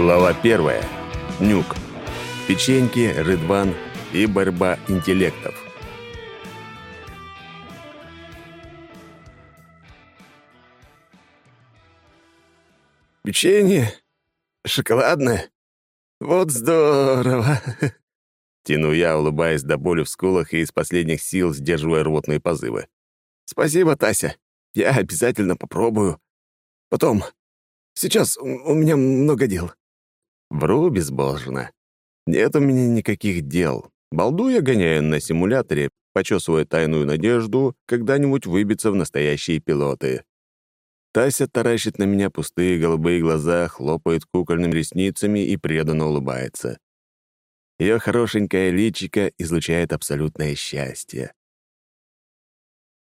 Глава первая. Нюк. Печеньки, Рыдван и борьба интеллектов. «Печенье? Шоколадное? Вот здорово!» Тяну я, улыбаясь до боли в скулах и из последних сил сдерживая рвотные позывы. «Спасибо, Тася. Я обязательно попробую. Потом. Сейчас у меня много дел». Вру безбожно. Нет у меня никаких дел. Балду я гоняю на симуляторе, почесывая тайную надежду когда-нибудь выбиться в настоящие пилоты. Тася таращит на меня пустые голубые глаза, хлопает кукольными ресницами и преданно улыбается. Ее хорошенькое личико излучает абсолютное счастье.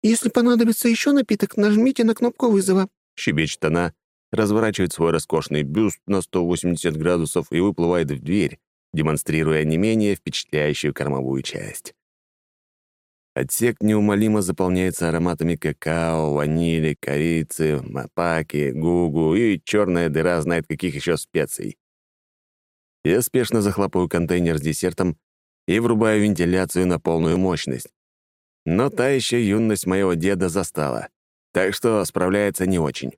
«Если понадобится еще напиток, нажмите на кнопку вызова», — щебечет она, разворачивает свой роскошный бюст на 180 градусов и выплывает в дверь, демонстрируя не менее впечатляющую кормовую часть. Отсек неумолимо заполняется ароматами какао, ванили, корицы, мапаки, гугу и черная дыра знает каких еще специй. Я спешно захлопываю контейнер с десертом и врубаю вентиляцию на полную мощность. Но та еще юность моего деда застала, так что справляется не очень.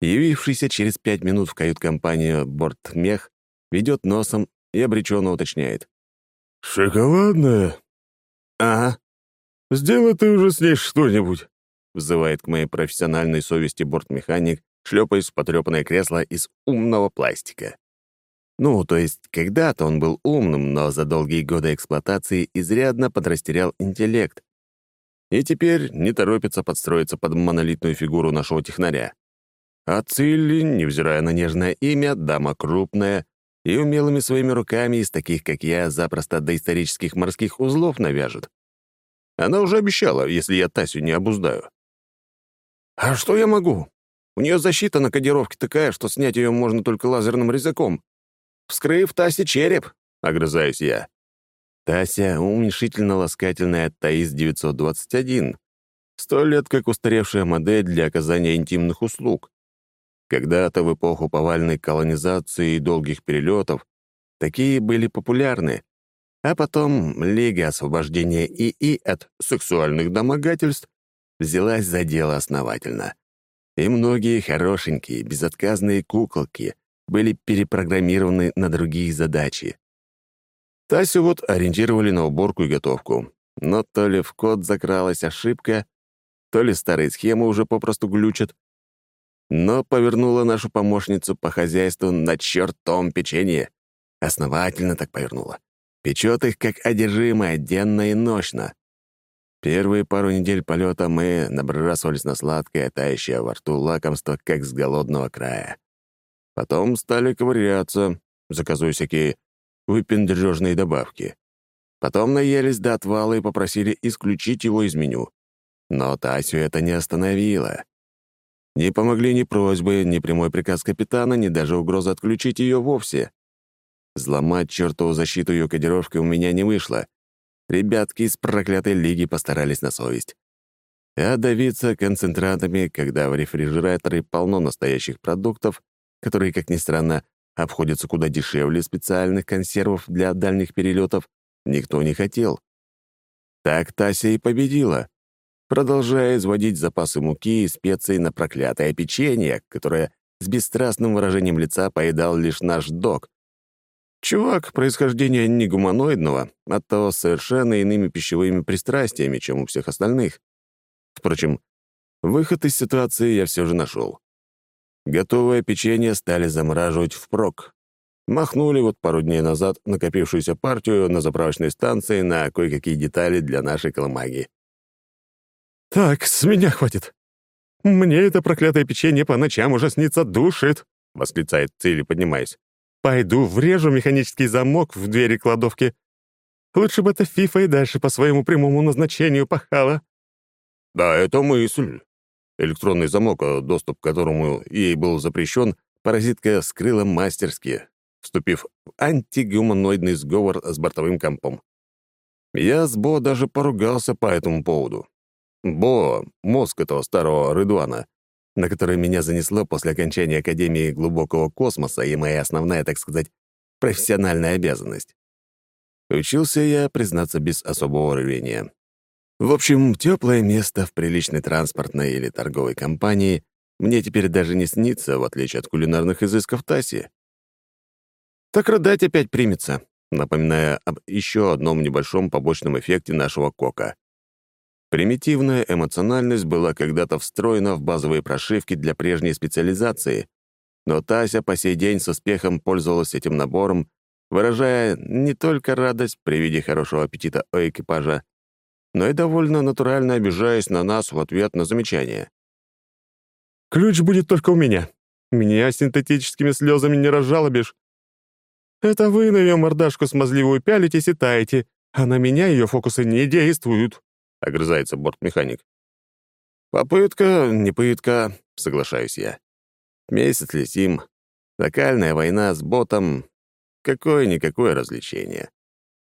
Явившийся через пять минут в кают-компанию бортмех ведет носом и обреченно уточняет. «Шоколадная?» «Ага». «Сделай ты уже с ней что-нибудь», — взывает к моей профессиональной совести бортмеханик, шлепаясь в потрёпанное кресло из умного пластика. Ну, то есть, когда-то он был умным, но за долгие годы эксплуатации изрядно подрастерял интеллект. И теперь не торопится подстроиться под монолитную фигуру нашего технаря. А Цилли, невзирая на нежное имя, дама крупная и умелыми своими руками из таких, как я, запросто доисторических морских узлов навяжет. Она уже обещала, если я Тасю не обуздаю. «А что я могу? У нее защита на кодировке такая, что снять ее можно только лазерным резаком. Вскрыв Тасе череп», — огрызаюсь я. Тася — уменьшительно-ласкательная ТАИС-921. Сто лет как устаревшая модель для оказания интимных услуг. Когда-то в эпоху повальной колонизации и долгих перелетов такие были популярны, а потом Лига освобождения ИИ от сексуальных домогательств взялась за дело основательно. И многие хорошенькие, безотказные куколки были перепрограммированы на другие задачи. Тасю вот ориентировали на уборку и готовку, но то ли в код закралась ошибка, то ли старые схемы уже попросту глючат, но повернула нашу помощницу по хозяйству на чертом печенье. Основательно так повернула. Печет их как одержимая, денно и ночно. Первые пару недель полета мы набрасывались на сладкое, тающее во рту лакомство, как с голодного края. Потом стали ковыряться, заказывая всякие выпендрежные добавки. Потом наелись до отвала и попросили исключить его из меню. Но Тасю это не остановило. Не помогли ни просьбы, ни прямой приказ капитана, ни даже угроза отключить ее вовсе. Взломать чертову защиту ее кодировкой у меня не вышло. Ребятки из проклятой лиги постарались на совесть. А давиться концентратами, когда в рефрижераторе полно настоящих продуктов, которые, как ни странно, обходятся куда дешевле специальных консервов для дальних перелетов, никто не хотел. Так Тася и победила продолжая изводить запасы муки и специй на проклятое печенье, которое с бесстрастным выражением лица поедал лишь наш док. Чувак происхождения не гуманоидного, а то совершенно иными пищевыми пристрастиями, чем у всех остальных. Впрочем, выход из ситуации я все же нашел. Готовое печенье стали замораживать впрок. Махнули вот пару дней назад накопившуюся партию на заправочной станции на кое-какие детали для нашей коломаги. «Так, с меня хватит. Мне это проклятое печенье по ночам уже снится душит», — восклицает Цили, поднимаясь. «Пойду врежу механический замок в двери кладовки. Лучше бы эта фифа и дальше по своему прямому назначению пахала». «Да, это мысль». Электронный замок, доступ к которому ей был запрещен, паразитка скрыла мастерски, вступив в антигуманоидный сговор с бортовым компом. Я с Бо даже поругался по этому поводу. Бо, мозг этого старого Рыдуана, на который меня занесло после окончания Академии глубокого космоса и моя основная, так сказать, профессиональная обязанность. Учился я, признаться, без особого рвения. В общем, теплое место в приличной транспортной или торговой компании мне теперь даже не снится, в отличие от кулинарных изысков Таси. Так рыдать опять примется, напоминая об еще одном небольшом побочном эффекте нашего кока. Примитивная эмоциональность была когда-то встроена в базовые прошивки для прежней специализации, но Тася по сей день с успехом пользовалась этим набором, выражая не только радость при виде хорошего аппетита у экипажа, но и довольно натурально обижаясь на нас в ответ на замечание. «Ключ будет только у меня. Меня синтетическими слезами не разжалобишь. Это вы на ее мордашку смазливую пялитесь и таете, а на меня ее фокусы не действуют», — огрызается бортмеханик. «Попытка, не пытка», — соглашаюсь я. Месяц летим. Локальная война с ботом — какое-никакое развлечение.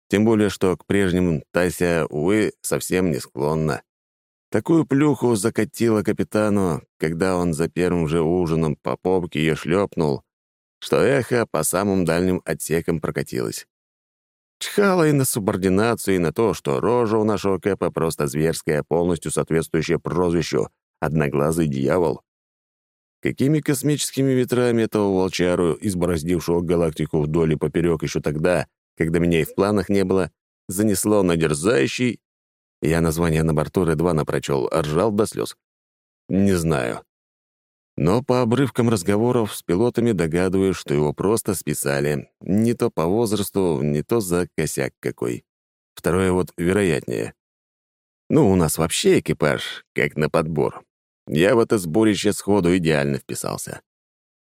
Тем более, что к прежним Тася, увы, совсем не склонна. Такую плюху закатила капитану, когда он за первым же ужином по попке ее шлепнул, что эхо по самым дальним отсекам прокатилось. Чхала и на субординацию, и на то, что рожа у нашего Кэпа просто зверская, полностью соответствующая прозвищу «Одноглазый дьявол». Какими космическими ветрами этого волчару, избороздившего галактику вдоль и поперек еще тогда, когда меня и в планах не было, занесло на дерзающий... Я название на борту Редвана напрочел, ржал до слез. Не знаю. Но по обрывкам разговоров с пилотами догадываюсь, что его просто списали. Не то по возрасту, не то за косяк какой. Второе вот вероятнее. Ну, у нас вообще экипаж, как на подбор. Я в это сборище сходу идеально вписался.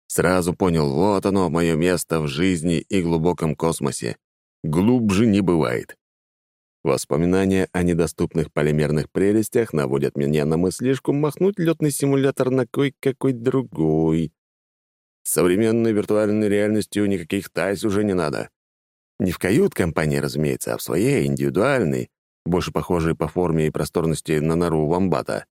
Сразу понял, вот оно, мое место в жизни и глубоком космосе. Глубже не бывает. Воспоминания о недоступных полимерных прелестях наводят меня на мыслишку махнуть летный симулятор на кой-какой другой. С современной виртуальной реальностью никаких тайс уже не надо. Не в кают-компании, разумеется, а в своей, индивидуальной, больше похожей по форме и просторности на нору вамбата.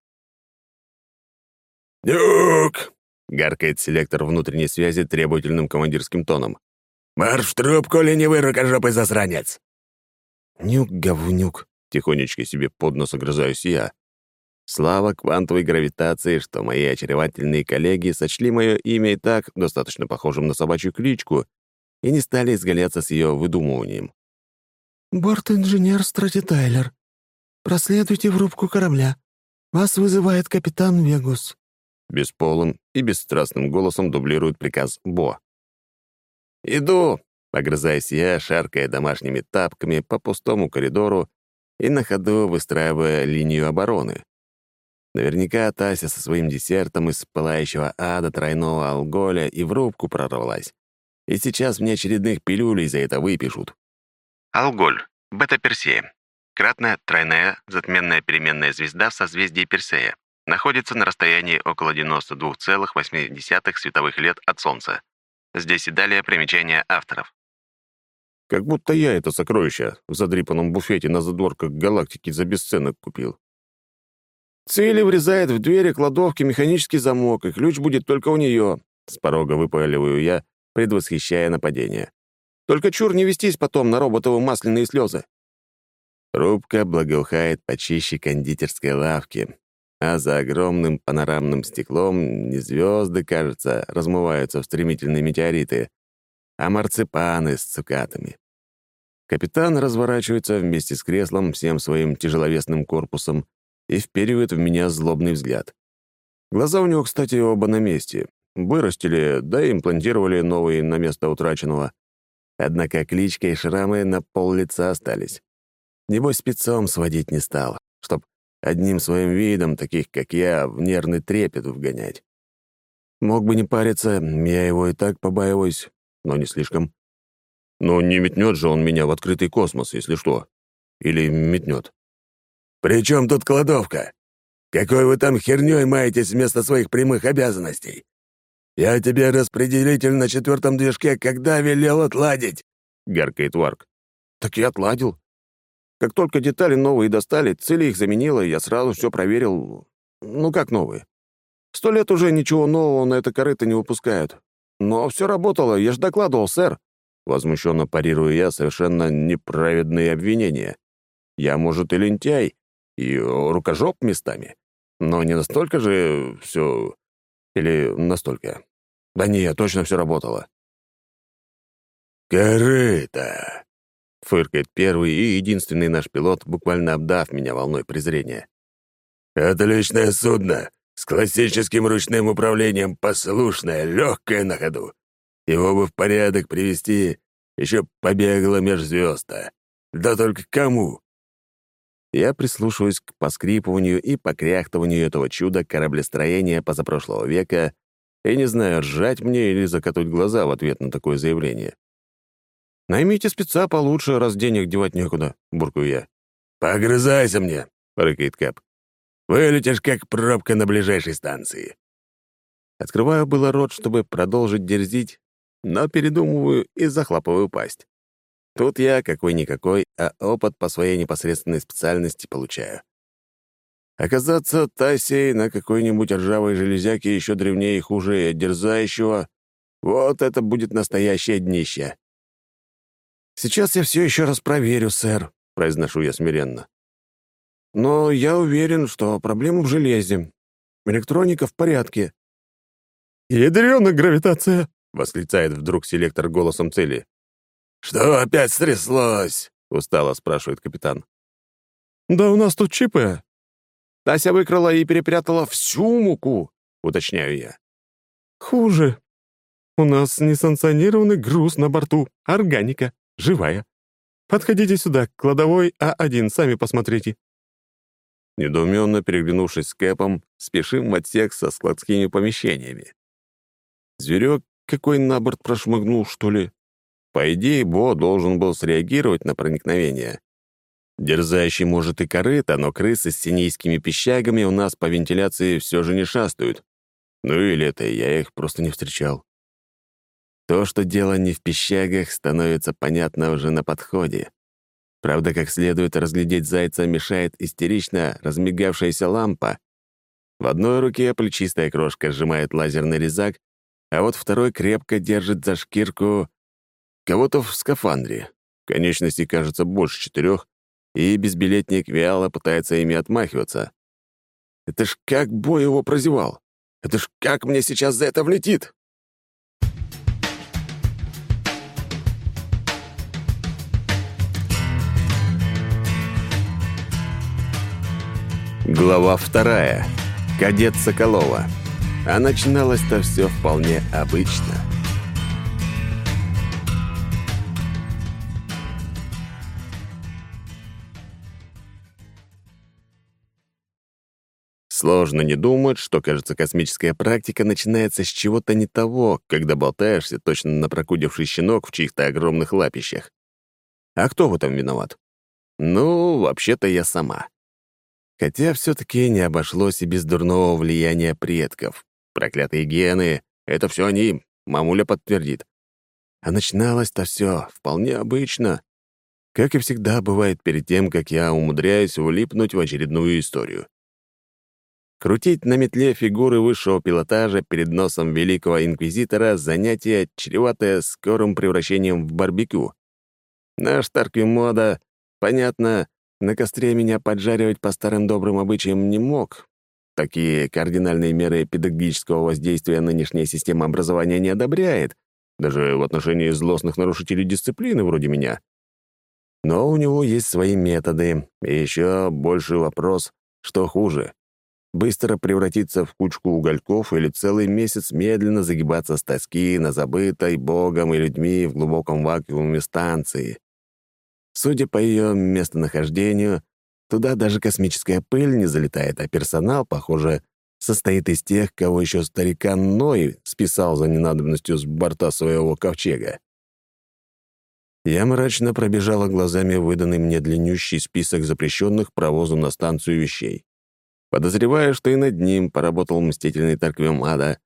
«Дюк!» — гаркает селектор внутренней связи требовательным командирским тоном. «Марш в трубку, ленивый рукожопый засранец!» «Нюк, говнюк!» — тихонечко себе под нос огрызаюсь я. Слава квантовой гравитации, что мои очаровательные коллеги сочли мое имя и так достаточно похожим на собачью кличку и не стали изгаляться с ее выдумыванием. «Борт-инженер Страти Тайлер, проследуйте в рубку корабля. Вас вызывает капитан Вегус». Бесполым и бесстрастным голосом дублирует приказ Бо. «Иду!» — огрызаясь я, шаркая домашними тапками по пустому коридору и на ходу выстраивая линию обороны. Наверняка Тася со своим десертом из пылающего ада тройного алголя и в рубку прорвалась. И сейчас мне очередных пилюлей за это выпишут. Алголь. Бета-Персея. Кратная, тройная, затменная переменная звезда в созвездии Персея. Находится на расстоянии около 92,8 световых лет от Солнца. Здесь и далее примечания авторов. Как будто я это сокровище в задрипанном буфете на задворках галактики за бесценок купил. Цели врезает в двери кладовки механический замок, и ключ будет только у нее. С порога выпаливаю я, предвосхищая нападение. Только чур не вестись потом на роботову масляные слезы. Рубка благоухает почище кондитерской лавки, а за огромным панорамным стеклом не звезды, кажется, размываются в стремительные метеориты, а марципаны с цукатами. Капитан разворачивается вместе с креслом всем своим тяжеловесным корпусом и вперивает в меня злобный взгляд. Глаза у него, кстати, оба на месте. Вырастили, да и имплантировали новые на место утраченного. Однако кличка и шрамы на пол лица остались. Небось, спецом сводить не стал, чтоб одним своим видом, таких как я, в нервный трепет вгонять. Мог бы не париться, я его и так побаиваюсь, но не слишком. Но не метнет же он меня в открытый космос, если что. Или метнет. «При чем тут кладовка? Какой вы там хернёй маетесь вместо своих прямых обязанностей? Я тебе распределитель на четвертом движке когда велел отладить?» — гаркает Варк. «Так я отладил. Как только детали новые достали, цели их заменила, я сразу все проверил. Ну, как новые. Сто лет уже ничего нового на это корыто не выпускают. Но все работало, я ж докладывал, сэр. Возмущенно парирую я совершенно неправедные обвинения. Я, может, и лентяй, и рукожоп местами, но не настолько же все... Или настолько. Да не, точно все работало. «Корыто!» — фыркает первый и единственный наш пилот, буквально обдав меня волной презрения. «Отличное судно, с классическим ручным управлением, послушное, легкое на ходу. Его бы в порядок привести, еще побегало меж звезд Да только кому?» Я прислушиваюсь к поскрипыванию и покряхтыванию этого чуда кораблестроения позапрошлого века и не знаю, ржать мне или закатуть глаза в ответ на такое заявление. «Наймите спеца получше, раз денег девать некуда», — буркую я. «Погрызайся мне», — рыкает Кэп. «Вылетишь, как пробка на ближайшей станции». Открываю было рот, чтобы продолжить дерзить, но передумываю и захлопываю пасть. Тут я какой-никакой, а опыт по своей непосредственной специальности получаю. Оказаться Тасей на какой-нибудь ржавой железяке еще древнее и хуже дерзающего — вот это будет настоящее днище. «Сейчас я все еще раз проверю, сэр», — произношу я смиренно. «Но я уверен, что проблема в железе. Электроника в порядке». «Ядрёна гравитация!» — восклицает вдруг селектор голосом цели. «Что опять стряслось?» — устало спрашивает капитан. «Да у нас тут чипы». Тася выкрала и перепрятала всю муку, уточняю я. «Хуже. У нас несанкционированный груз на борту, органика живая. Подходите сюда, к кладовой А1, сами посмотрите». Недоуменно переглянувшись с Кэпом, спешим в отсек со складскими помещениями. Зверек какой на борт прошмыгнул, что ли? По идее, Бо должен был среагировать на проникновение. Дерзающий может и корыто, но крысы с синейскими пищагами у нас по вентиляции все же не шастают. Ну или это я их просто не встречал. То, что дело не в пищагах, становится понятно уже на подходе. Правда, как следует разглядеть зайца мешает истерично размигавшаяся лампа. В одной руке плечистая крошка сжимает лазерный резак, а вот второй крепко держит за шкирку кого-то в скафандре. Конечностей кажется больше четырех, и безбилетник вяло пытается ими отмахиваться. Это ж как бой его прозевал! Это ж как мне сейчас за это влетит! Глава вторая. Кадет Соколова. А начиналось-то все вполне обычно. Сложно не думать, что, кажется, космическая практика начинается с чего-то не того, когда болтаешься точно на прокудивший щенок в чьих-то огромных лапищах. А кто в этом виноват? Ну, вообще-то я сама. Хотя все-таки не обошлось и без дурного влияния предков. Проклятые гены — это все они, мамуля подтвердит. А начиналось-то все вполне обычно. Как и всегда бывает перед тем, как я умудряюсь влипнуть в очередную историю. Крутить на метле фигуры высшего пилотажа перед носом великого инквизитора — занятие, чреватое скорым превращением в барбекю. Наш Тарквимода, понятно, на костре меня поджаривать по старым добрым обычаям не мог. Такие кардинальные меры педагогического воздействия нынешняя система образования не одобряет, даже в отношении злостных нарушителей дисциплины вроде меня. Но у него есть свои методы, и еще больший вопрос, что хуже — быстро превратиться в кучку угольков или целый месяц медленно загибаться с тоски на забытой Богом и людьми в глубоком вакууме станции. Судя по ее местонахождению, туда даже космическая пыль не залетает, а персонал, похоже, состоит из тех, кого еще старикан Ной списал за ненадобностью с борта своего ковчега. Я мрачно пробежала глазами выданный мне длиннющий список запрещенных провозу на станцию вещей. Подозреваю, что и над ним поработал мстительный Тарквим Ада.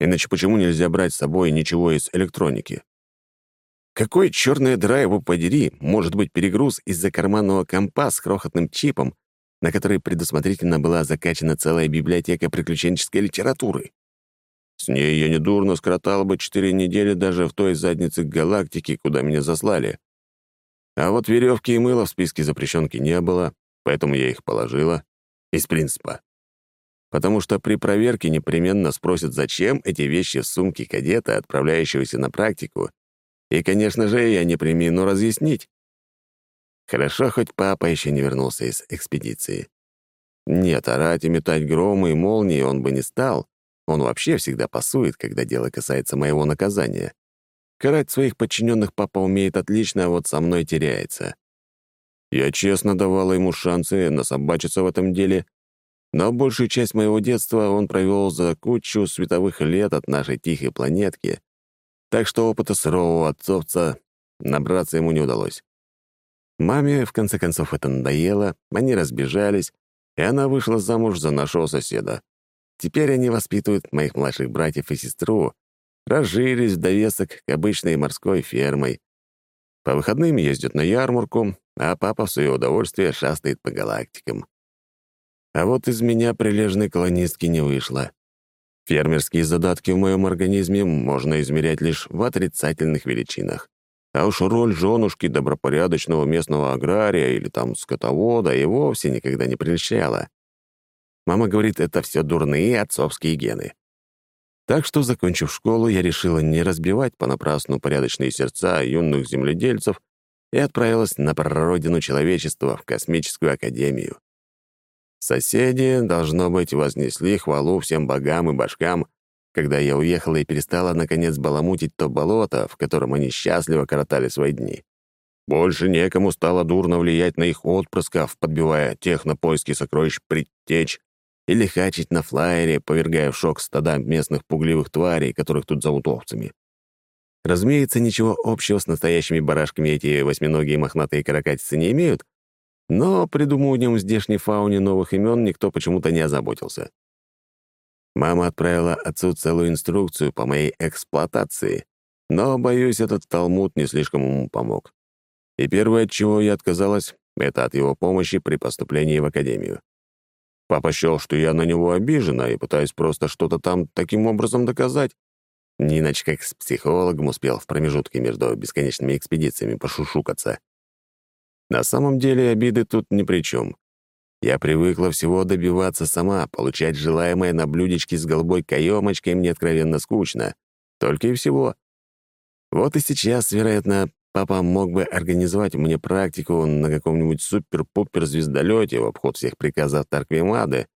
Иначе почему нельзя брать с собой ничего из электроники? Какой черная дыра его подери может быть перегруз из-за карманного компа с крохотным чипом, на которой предусмотрительно была закачана целая библиотека приключенческой литературы. С ней я недурно скоротал бы четыре недели даже в той заднице галактики, куда меня заслали. А вот веревки и мыла в списке запрещенки не было, поэтому я их положила. Из принципа. Потому что при проверке непременно спросят, зачем эти вещи в сумке кадета, отправляющегося на практику. И, конечно же, я не примену разъяснить. Хорошо, хоть папа еще не вернулся из экспедиции. Нет, орать и метать громы и молнии он бы не стал. Он вообще всегда пасует, когда дело касается моего наказания. Карать своих подчиненных папа умеет отлично, а вот со мной теряется. Я честно давала ему шансы насобачиться в этом деле, но большую часть моего детства он провел за кучу световых лет от нашей тихой планетки, так что опыта сурового отцовца набраться ему не удалось. Маме, в конце концов, это надоело, они разбежались, и она вышла замуж за нашего соседа. Теперь они воспитывают моих младших братьев и сестру, разжились в довесок к обычной морской фермой. По выходным ездят на ярмарку, а папа в свое удовольствие шастает по галактикам. А вот из меня прилежной колонистки не вышло. Фермерские задатки в моем организме можно измерять лишь в отрицательных величинах. А уж роль женушки добропорядочного местного агрария или там скотовода и вовсе никогда не прельщала. Мама говорит, это все дурные отцовские гены. Так что, закончив школу, я решила не разбивать понапрасну порядочные сердца юных земледельцев и отправилась на прародину человечества в Космическую Академию. Соседи, должно быть, вознесли хвалу всем богам и башкам, когда я уехала и перестала, наконец, баламутить то болото, в котором они счастливо коротали свои дни. Больше некому стало дурно влиять на их отпрысков, подбивая тех на поиски сокровищ предтеч или хачить на флайере, повергая в шок стада местных пугливых тварей, которых тут зовут овцами. Разумеется, ничего общего с настоящими барашками эти восьминогие мохнатые каракатицы не имеют, но придумыванием здешней фауне новых имен никто почему-то не озаботился. Мама отправила отцу целую инструкцию по моей эксплуатации, но, боюсь, этот талмуд не слишком ему помог. И первое, от чего я отказалась, это от его помощи при поступлении в академию. Папа счел, что я на него обижена и пытаюсь просто что-то там таким образом доказать. Не иначе как с психологом успел в промежутке между бесконечными экспедициями пошушукаться. На самом деле обиды тут ни при чем. Я привыкла всего добиваться сама, получать желаемое на блюдечке с голубой каемочкой мне откровенно скучно. Только и всего. Вот и сейчас, вероятно, Папа мог бы организовать мне практику на каком-нибудь супер-пупер звездолете в обход всех приказов Тарквимады.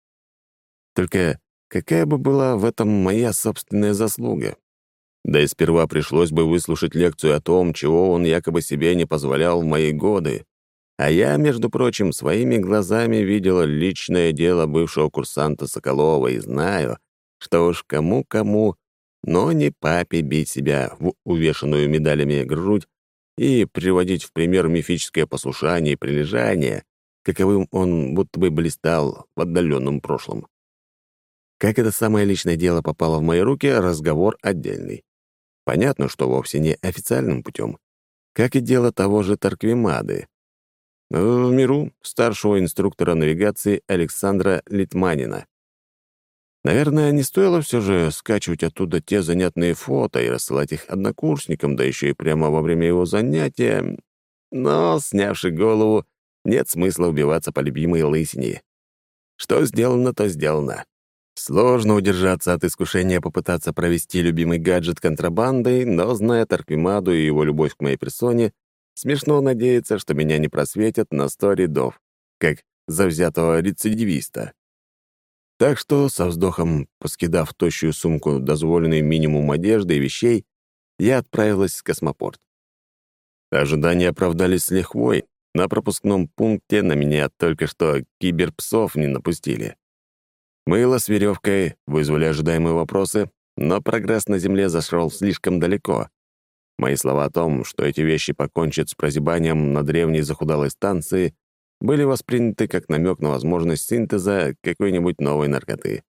Только какая бы была в этом моя собственная заслуга? Да и сперва пришлось бы выслушать лекцию о том, чего он якобы себе не позволял в мои годы. А я, между прочим, своими глазами видела личное дело бывшего курсанта Соколова и знаю, что уж кому-кому, но не папе бить себя в увешанную медалями грудь и приводить в пример мифическое послушание и прилежание, каковым он будто бы блистал в отдаленном прошлом. Как это самое личное дело попало в мои руки, разговор отдельный. Понятно, что вовсе не официальным путем, как и дело того же Тарквимады. В миру старшего инструктора навигации Александра Литманина. Наверное, не стоило все же скачивать оттуда те занятные фото и рассылать их однокурсникам, да еще и прямо во время его занятия. Но, снявши голову, нет смысла убиваться по любимой лысине. Что сделано, то сделано. Сложно удержаться от искушения попытаться провести любимый гаджет контрабандой, но, зная Тарквимаду и его любовь к моей персоне, смешно надеяться, что меня не просветят на сто рядов, как завзятого рецидивиста. Так что, со вздохом поскидав тощую сумку дозволенный минимум одежды и вещей, я отправилась в космопорт. Ожидания оправдались с лихвой. На пропускном пункте на меня только что киберпсов не напустили. Мыло с веревкой вызвали ожидаемые вопросы, но прогресс на Земле зашел слишком далеко. Мои слова о том, что эти вещи покончат с прозябанием на древней захудалой станции, были восприняты как намек на возможность синтеза какой-нибудь новой наркоты.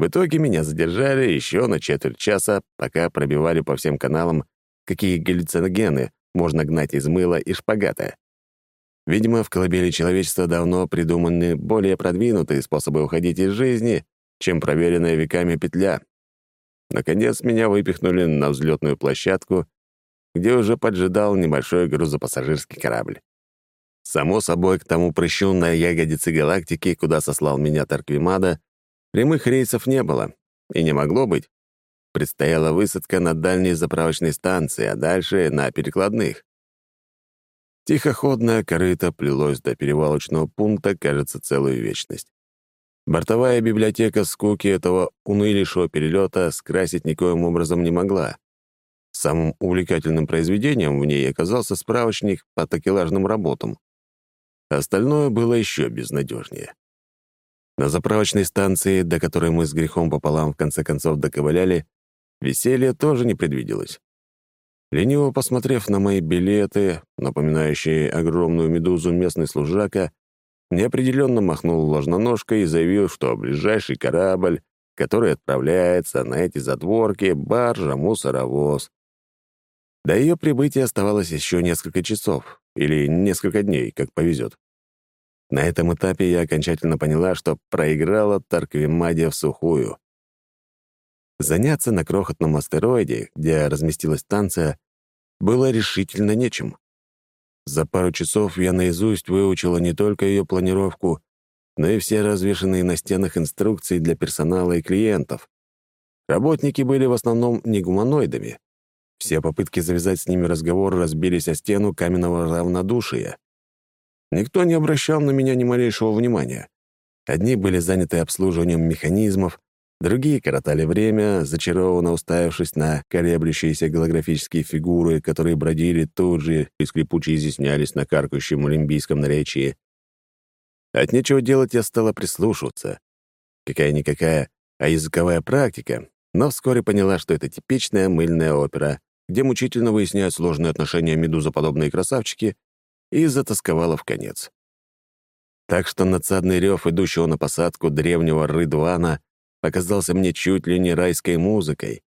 В итоге меня задержали еще на четверть часа, пока пробивали по всем каналам, какие галлюциногены можно гнать из мыла и шпагата. Видимо, в колыбели человечества давно придуманы более продвинутые способы уходить из жизни, чем проверенная веками петля. Наконец меня выпихнули на взлетную площадку, где уже поджидал небольшой грузопассажирский корабль. Само собой, к тому прыщу на ягодице галактики, куда сослал меня Тарквимада, прямых рейсов не было и не могло быть. Предстояла высадка на дальней заправочной станции, а дальше — на перекладных. Тихоходное корыто плелось до перевалочного пункта, кажется, целую вечность. Бортовая библиотека скуки этого унылейшего перелета скрасить никоим образом не могла. Самым увлекательным произведением в ней оказался справочник по такелажным работам. Остальное было еще безнадежнее. На заправочной станции, до которой мы с грехом пополам в конце концов доковыляли, веселье тоже не предвиделось. Лениво посмотрев на мои билеты, напоминающие огромную медузу местный служака, неопределенно махнул ложноножкой и заявил, что ближайший корабль, который отправляется на эти затворки, баржа, мусоровоз. До ее прибытия оставалось еще несколько часов или несколько дней, как повезет. На этом этапе я окончательно поняла, что проиграла Тарквимаде в сухую. Заняться на крохотном астероиде, где разместилась станция, было решительно нечем. За пару часов я наизусть выучила не только ее планировку, но и все развешанные на стенах инструкции для персонала и клиентов. Работники были в основном не гуманоидами. Все попытки завязать с ними разговор разбились о стену каменного равнодушия. Никто не обращал на меня ни малейшего внимания. Одни были заняты обслуживанием механизмов, Другие коротали время, зачарованно уставившись на колеблющиеся голографические фигуры, которые бродили тут же и скрипуче изъяснялись на каркающем олимпийском наречии. От нечего делать я стала прислушиваться. Какая-никакая, а языковая практика, но вскоре поняла, что это типичная мыльная опера, где мучительно выясняют сложные отношения медузоподобные красавчики, и затасковала в конец. Так что надсадный рев идущего на посадку древнего Рыдуана показался мне чуть ли не райской музыкой.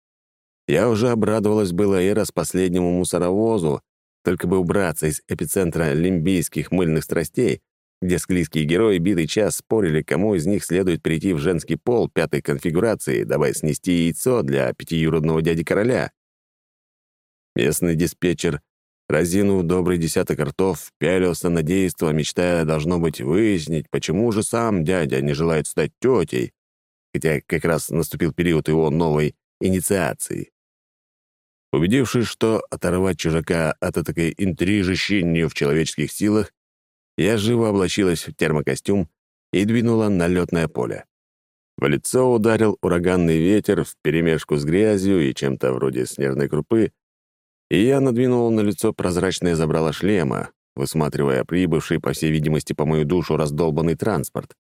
Я уже обрадовалась было и раз последнему мусоровозу, только бы убраться из эпицентра лимбийских мыльных страстей, где склизкие герои битый час спорили, кому из них следует перейти в женский пол пятой конфигурации, давая снести яйцо для пятиюродного дяди короля. Местный диспетчер, разинув добрый десяток ртов, пялился на действо, мечтая, должно быть, выяснить, почему же сам дядя не желает стать тетей, хотя как раз наступил период его новой инициации. Убедившись, что оторвать чужака от этой интрижищи не в человеческих силах, я живо облачилась в термокостюм и двинула на летное поле. В лицо ударил ураганный ветер вперемешку с грязью и чем-то вроде снежной крупы, и я надвинула на лицо прозрачное забрало шлема, высматривая прибывший, по всей видимости, по мою душу раздолбанный транспорт.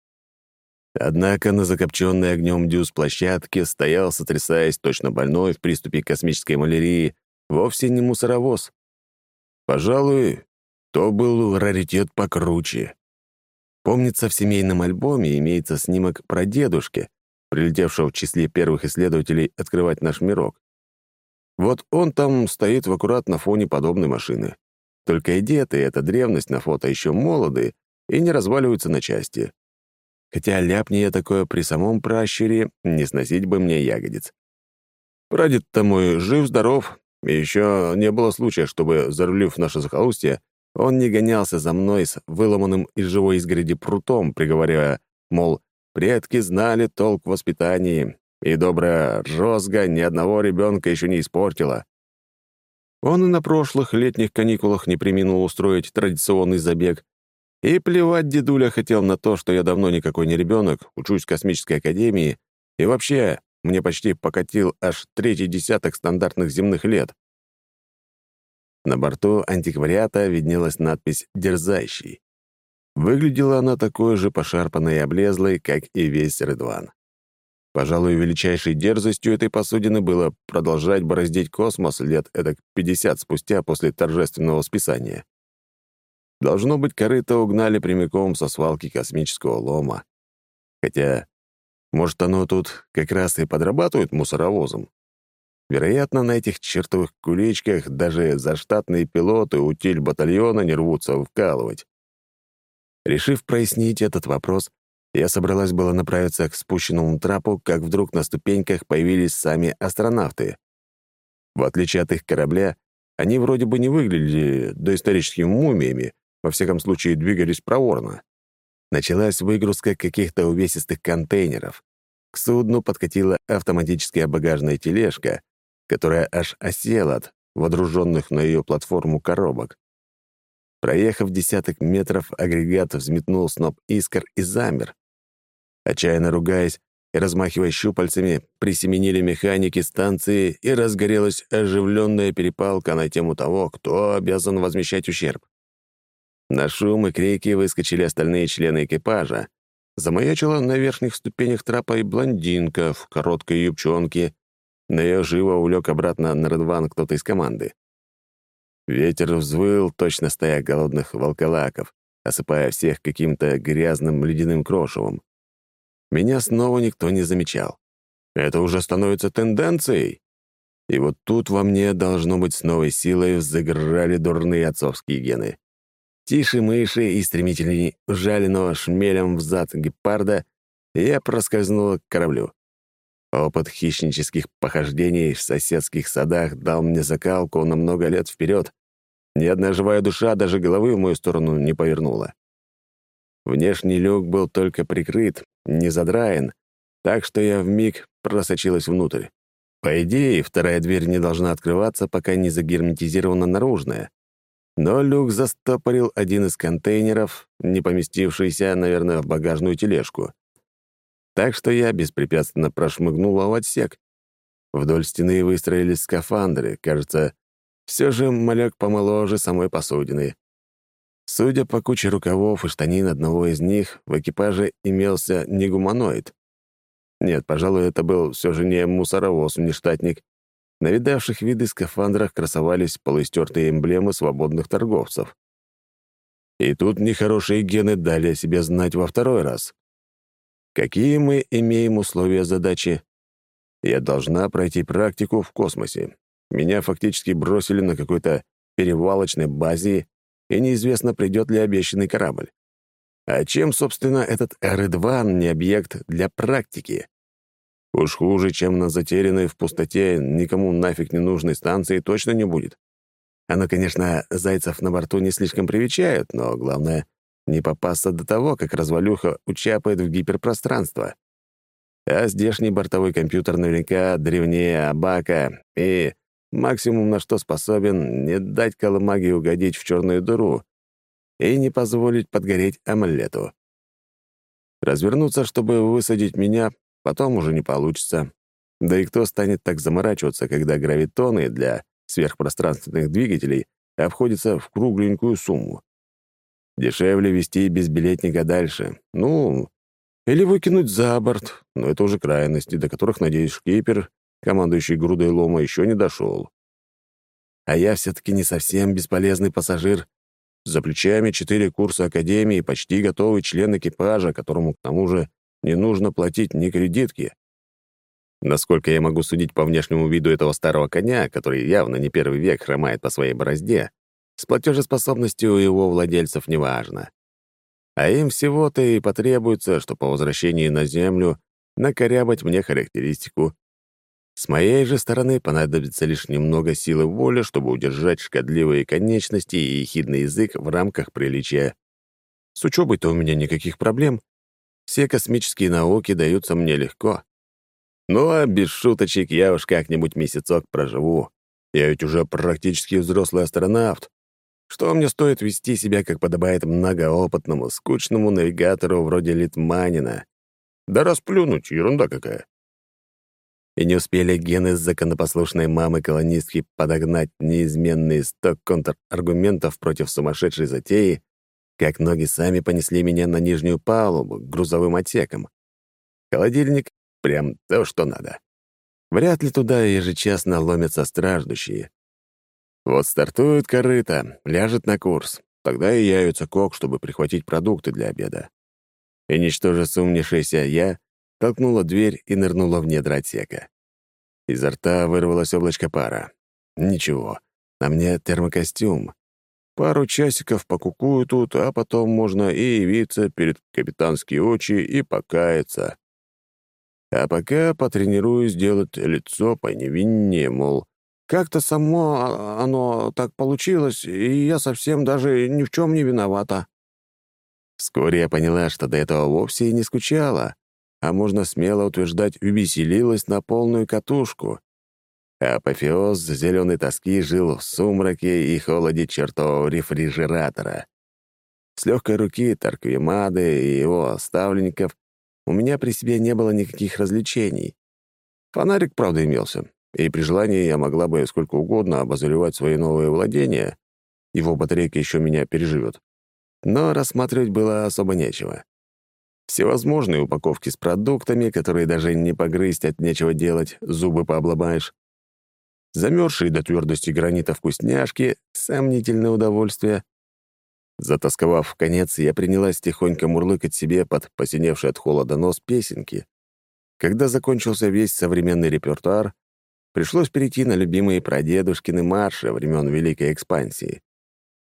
Однако на закопченной огнем дюз площадке стоял, сотрясаясь, точно больной в приступе космической малярии, вовсе не мусоровоз. Пожалуй, то был раритет покруче. Помнится, в семейном альбоме имеется снимок про дедушки, прилетевшего в числе первых исследователей открывать наш мирок. Вот он там стоит в аккурат на фоне подобной машины. Только и и эта древность на фото еще молоды и не разваливаются на части. Хотя ляпни я такое при самом пращуре, не сносить бы мне ягодиц. Прадед-то мой жив-здоров, и еще не было случая, чтобы, зарулив наше захолустье, он не гонялся за мной с выломанным из живой изгороди прутом, приговоряя, мол, предки знали толк в воспитании, и добрая розга ни одного ребенка еще не испортила. Он и на прошлых летних каникулах не приминул устроить традиционный забег, и плевать дедуля хотел на то, что я давно никакой не ребенок, учусь в космической академии, и вообще мне почти покатил аж третий десяток стандартных земных лет. На борту антиквариата виднелась надпись «Дерзающий». Выглядела она такой же пошарпанной и облезлой, как и весь Редван. Пожалуй, величайшей дерзостью этой посудины было продолжать бороздить космос лет эдак 50 спустя после торжественного списания. Должно быть, корыто угнали прямиком со свалки космического лома. Хотя, может, оно тут как раз и подрабатывает мусоровозом. Вероятно, на этих чертовых куличках даже заштатные пилоты утиль батальона не рвутся вкалывать. Решив прояснить этот вопрос, я собралась было направиться к спущенному трапу, как вдруг на ступеньках появились сами астронавты. В отличие от их корабля, они вроде бы не выглядели доисторическими мумиями, во всяком случае двигались проворно. Началась выгрузка каких-то увесистых контейнеров. К судну подкатила автоматическая багажная тележка, которая аж осела от водруженных на ее платформу коробок. Проехав десяток метров, агрегат взметнул сноп искр и замер. Отчаянно ругаясь и размахивая щупальцами, присеменили механики станции, и разгорелась оживленная перепалка на тему того, кто обязан возмещать ущерб. На шум и крики выскочили остальные члены экипажа. Замаячила на верхних ступенях трапа и блондинка в короткой юбчонке, но ее живо увлек обратно на Редван кто-то из команды. Ветер взвыл, точно стая голодных волколаков, осыпая всех каким-то грязным ледяным крошевом. Меня снова никто не замечал. Это уже становится тенденцией. И вот тут во мне, должно быть, с новой силой взыграли дурные отцовские гены. Тише мыши и стремительней жаленого шмелем в зад гепарда я проскользнула к кораблю. Опыт хищнических похождений в соседских садах дал мне закалку на много лет вперед. Ни одна живая душа даже головы в мою сторону не повернула. Внешний люк был только прикрыт, не задраен, так что я вмиг просочилась внутрь. По идее, вторая дверь не должна открываться, пока не загерметизирована наружная. Но люк застопорил один из контейнеров, не поместившийся, наверное, в багажную тележку. Так что я беспрепятственно прошмыгнула в отсек. Вдоль стены выстроились скафандры. Кажется, все же малек помоложе самой посудины. Судя по куче рукавов и штанин одного из них, в экипаже имелся не гуманоид. Нет, пожалуй, это был все же не мусоровоз-внештатник. На видавших виды скафандрах красовались полуистертые эмблемы свободных торговцев. И тут нехорошие гены дали о себе знать во второй раз. Какие мы имеем условия задачи? Я должна пройти практику в космосе. Меня фактически бросили на какой-то перевалочной базе и неизвестно, придет ли обещанный корабль. А чем, собственно, этот Р-2 не объект для практики? Уж хуже, чем на затерянной в пустоте никому нафиг не нужной станции точно не будет. Оно, конечно, зайцев на борту не слишком привечают, но главное — не попасться до того, как развалюха учапает в гиперпространство. А здешний бортовой компьютер наверняка древнее Абака и Максимум, на что способен, не дать колымаге угодить в черную дыру и не позволить подгореть омлету. Развернуться, чтобы высадить меня, потом уже не получится. Да и кто станет так заморачиваться, когда гравитоны для сверхпространственных двигателей обходятся в кругленькую сумму? Дешевле вести безбилетника дальше. Ну, или выкинуть за борт, но это уже крайности, до которых, надеюсь, шкипер командующий грудой лома, еще не дошел. А я все-таки не совсем бесполезный пассажир. За плечами четыре курса академии, почти готовый член экипажа, которому, к тому же, не нужно платить ни кредитки. Насколько я могу судить по внешнему виду этого старого коня, который явно не первый век хромает по своей борозде, с платежеспособностью его владельцев неважно. А им всего-то и потребуется, что по возвращении на Землю накорябать мне характеристику, с моей же стороны понадобится лишь немного силы воли, чтобы удержать шкодливые конечности и ехидный язык в рамках приличия. С учебой-то у меня никаких проблем. Все космические науки даются мне легко. Ну а без шуточек я уж как-нибудь месяцок проживу. Я ведь уже практически взрослый астронавт. Что мне стоит вести себя, как подобает многоопытному, скучному навигатору вроде Литманина? Да расплюнуть, ерунда какая и не успели гены законопослушной мамы-колонистки подогнать неизменный сток контраргументов против сумасшедшей затеи, как ноги сами понесли меня на нижнюю палубу к грузовым отсекам. Холодильник — прям то, что надо. Вряд ли туда ежечасно ломятся страждущие. Вот стартует корыто, ляжет на курс. Тогда и явится кок, чтобы прихватить продукты для обеда. И ничтоже сумнившийся я толкнула дверь и нырнула в недра отсека. Изо рта вырвалось облачко пара. Ничего, на мне термокостюм. Пару часиков покукую тут, а потом можно и явиться перед капитанские очи и покаяться. А пока потренируюсь делать лицо поневиннее, мол, как-то само оно так получилось, и я совсем даже ни в чем не виновата. Вскоре я поняла, что до этого вовсе и не скучала, а можно смело утверждать, веселилась на полную катушку. Апофеоз зеленой тоски жил в сумраке и холоде чертового рефрижератора. С легкой руки Тарквимады и его ставленников у меня при себе не было никаких развлечений. Фонарик, правда, имелся, и при желании я могла бы сколько угодно обозревать свои новые владения. Его батарейка еще меня переживет. Но рассматривать было особо нечего. Всевозможные упаковки с продуктами, которые даже не погрызть от нечего делать, зубы пообломаешь. Замерзшие до твердости гранита вкусняшки — сомнительное удовольствие. Затасковав в конец, я принялась тихонько мурлыкать себе под посиневший от холода нос песенки. Когда закончился весь современный репертуар, пришлось перейти на любимые прадедушкины марши времен Великой экспансии.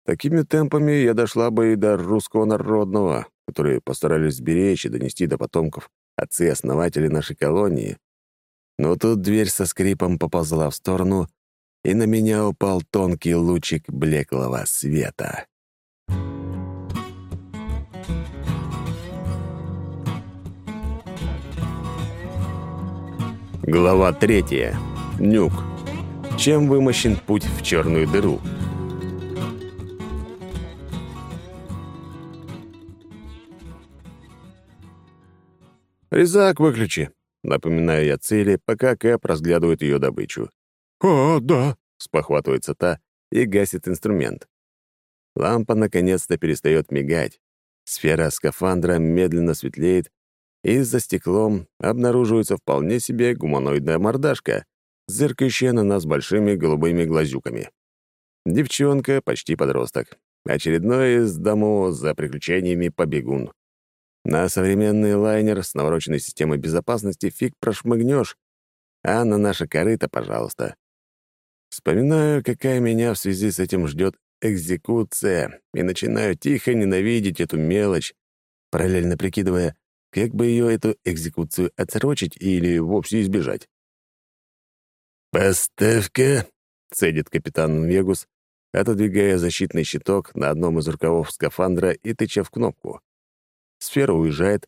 Такими темпами я дошла бы и до русского народного, которые постарались сберечь и донести до потомков отцы-основатели нашей колонии. Но тут дверь со скрипом поползла в сторону, и на меня упал тонкий лучик блеклого света. Глава третья. Нюк. Чем вымощен путь в черную дыру? «Резак выключи», — напоминаю я цели, пока Кэп разглядывает ее добычу. «О, да», — спохватывается та и гасит инструмент. Лампа наконец-то перестает мигать. Сфера скафандра медленно светлеет, и за стеклом обнаруживается вполне себе гуманоидная мордашка, зыркающая на нас большими голубыми глазюками. Девчонка, почти подросток. Очередной из дому за приключениями побегун. На современный лайнер с навороченной системой безопасности фиг прошмыгнешь, а на наше корыто, пожалуйста. Вспоминаю, какая меня в связи с этим ждет экзекуция, и начинаю тихо ненавидеть эту мелочь, параллельно прикидывая, как бы ее эту экзекуцию отсрочить или вовсе избежать. «Поставь-ка», — цедит капитан Вегус, отодвигая защитный щиток на одном из рукавов скафандра и тыча в кнопку. Сфера уезжает,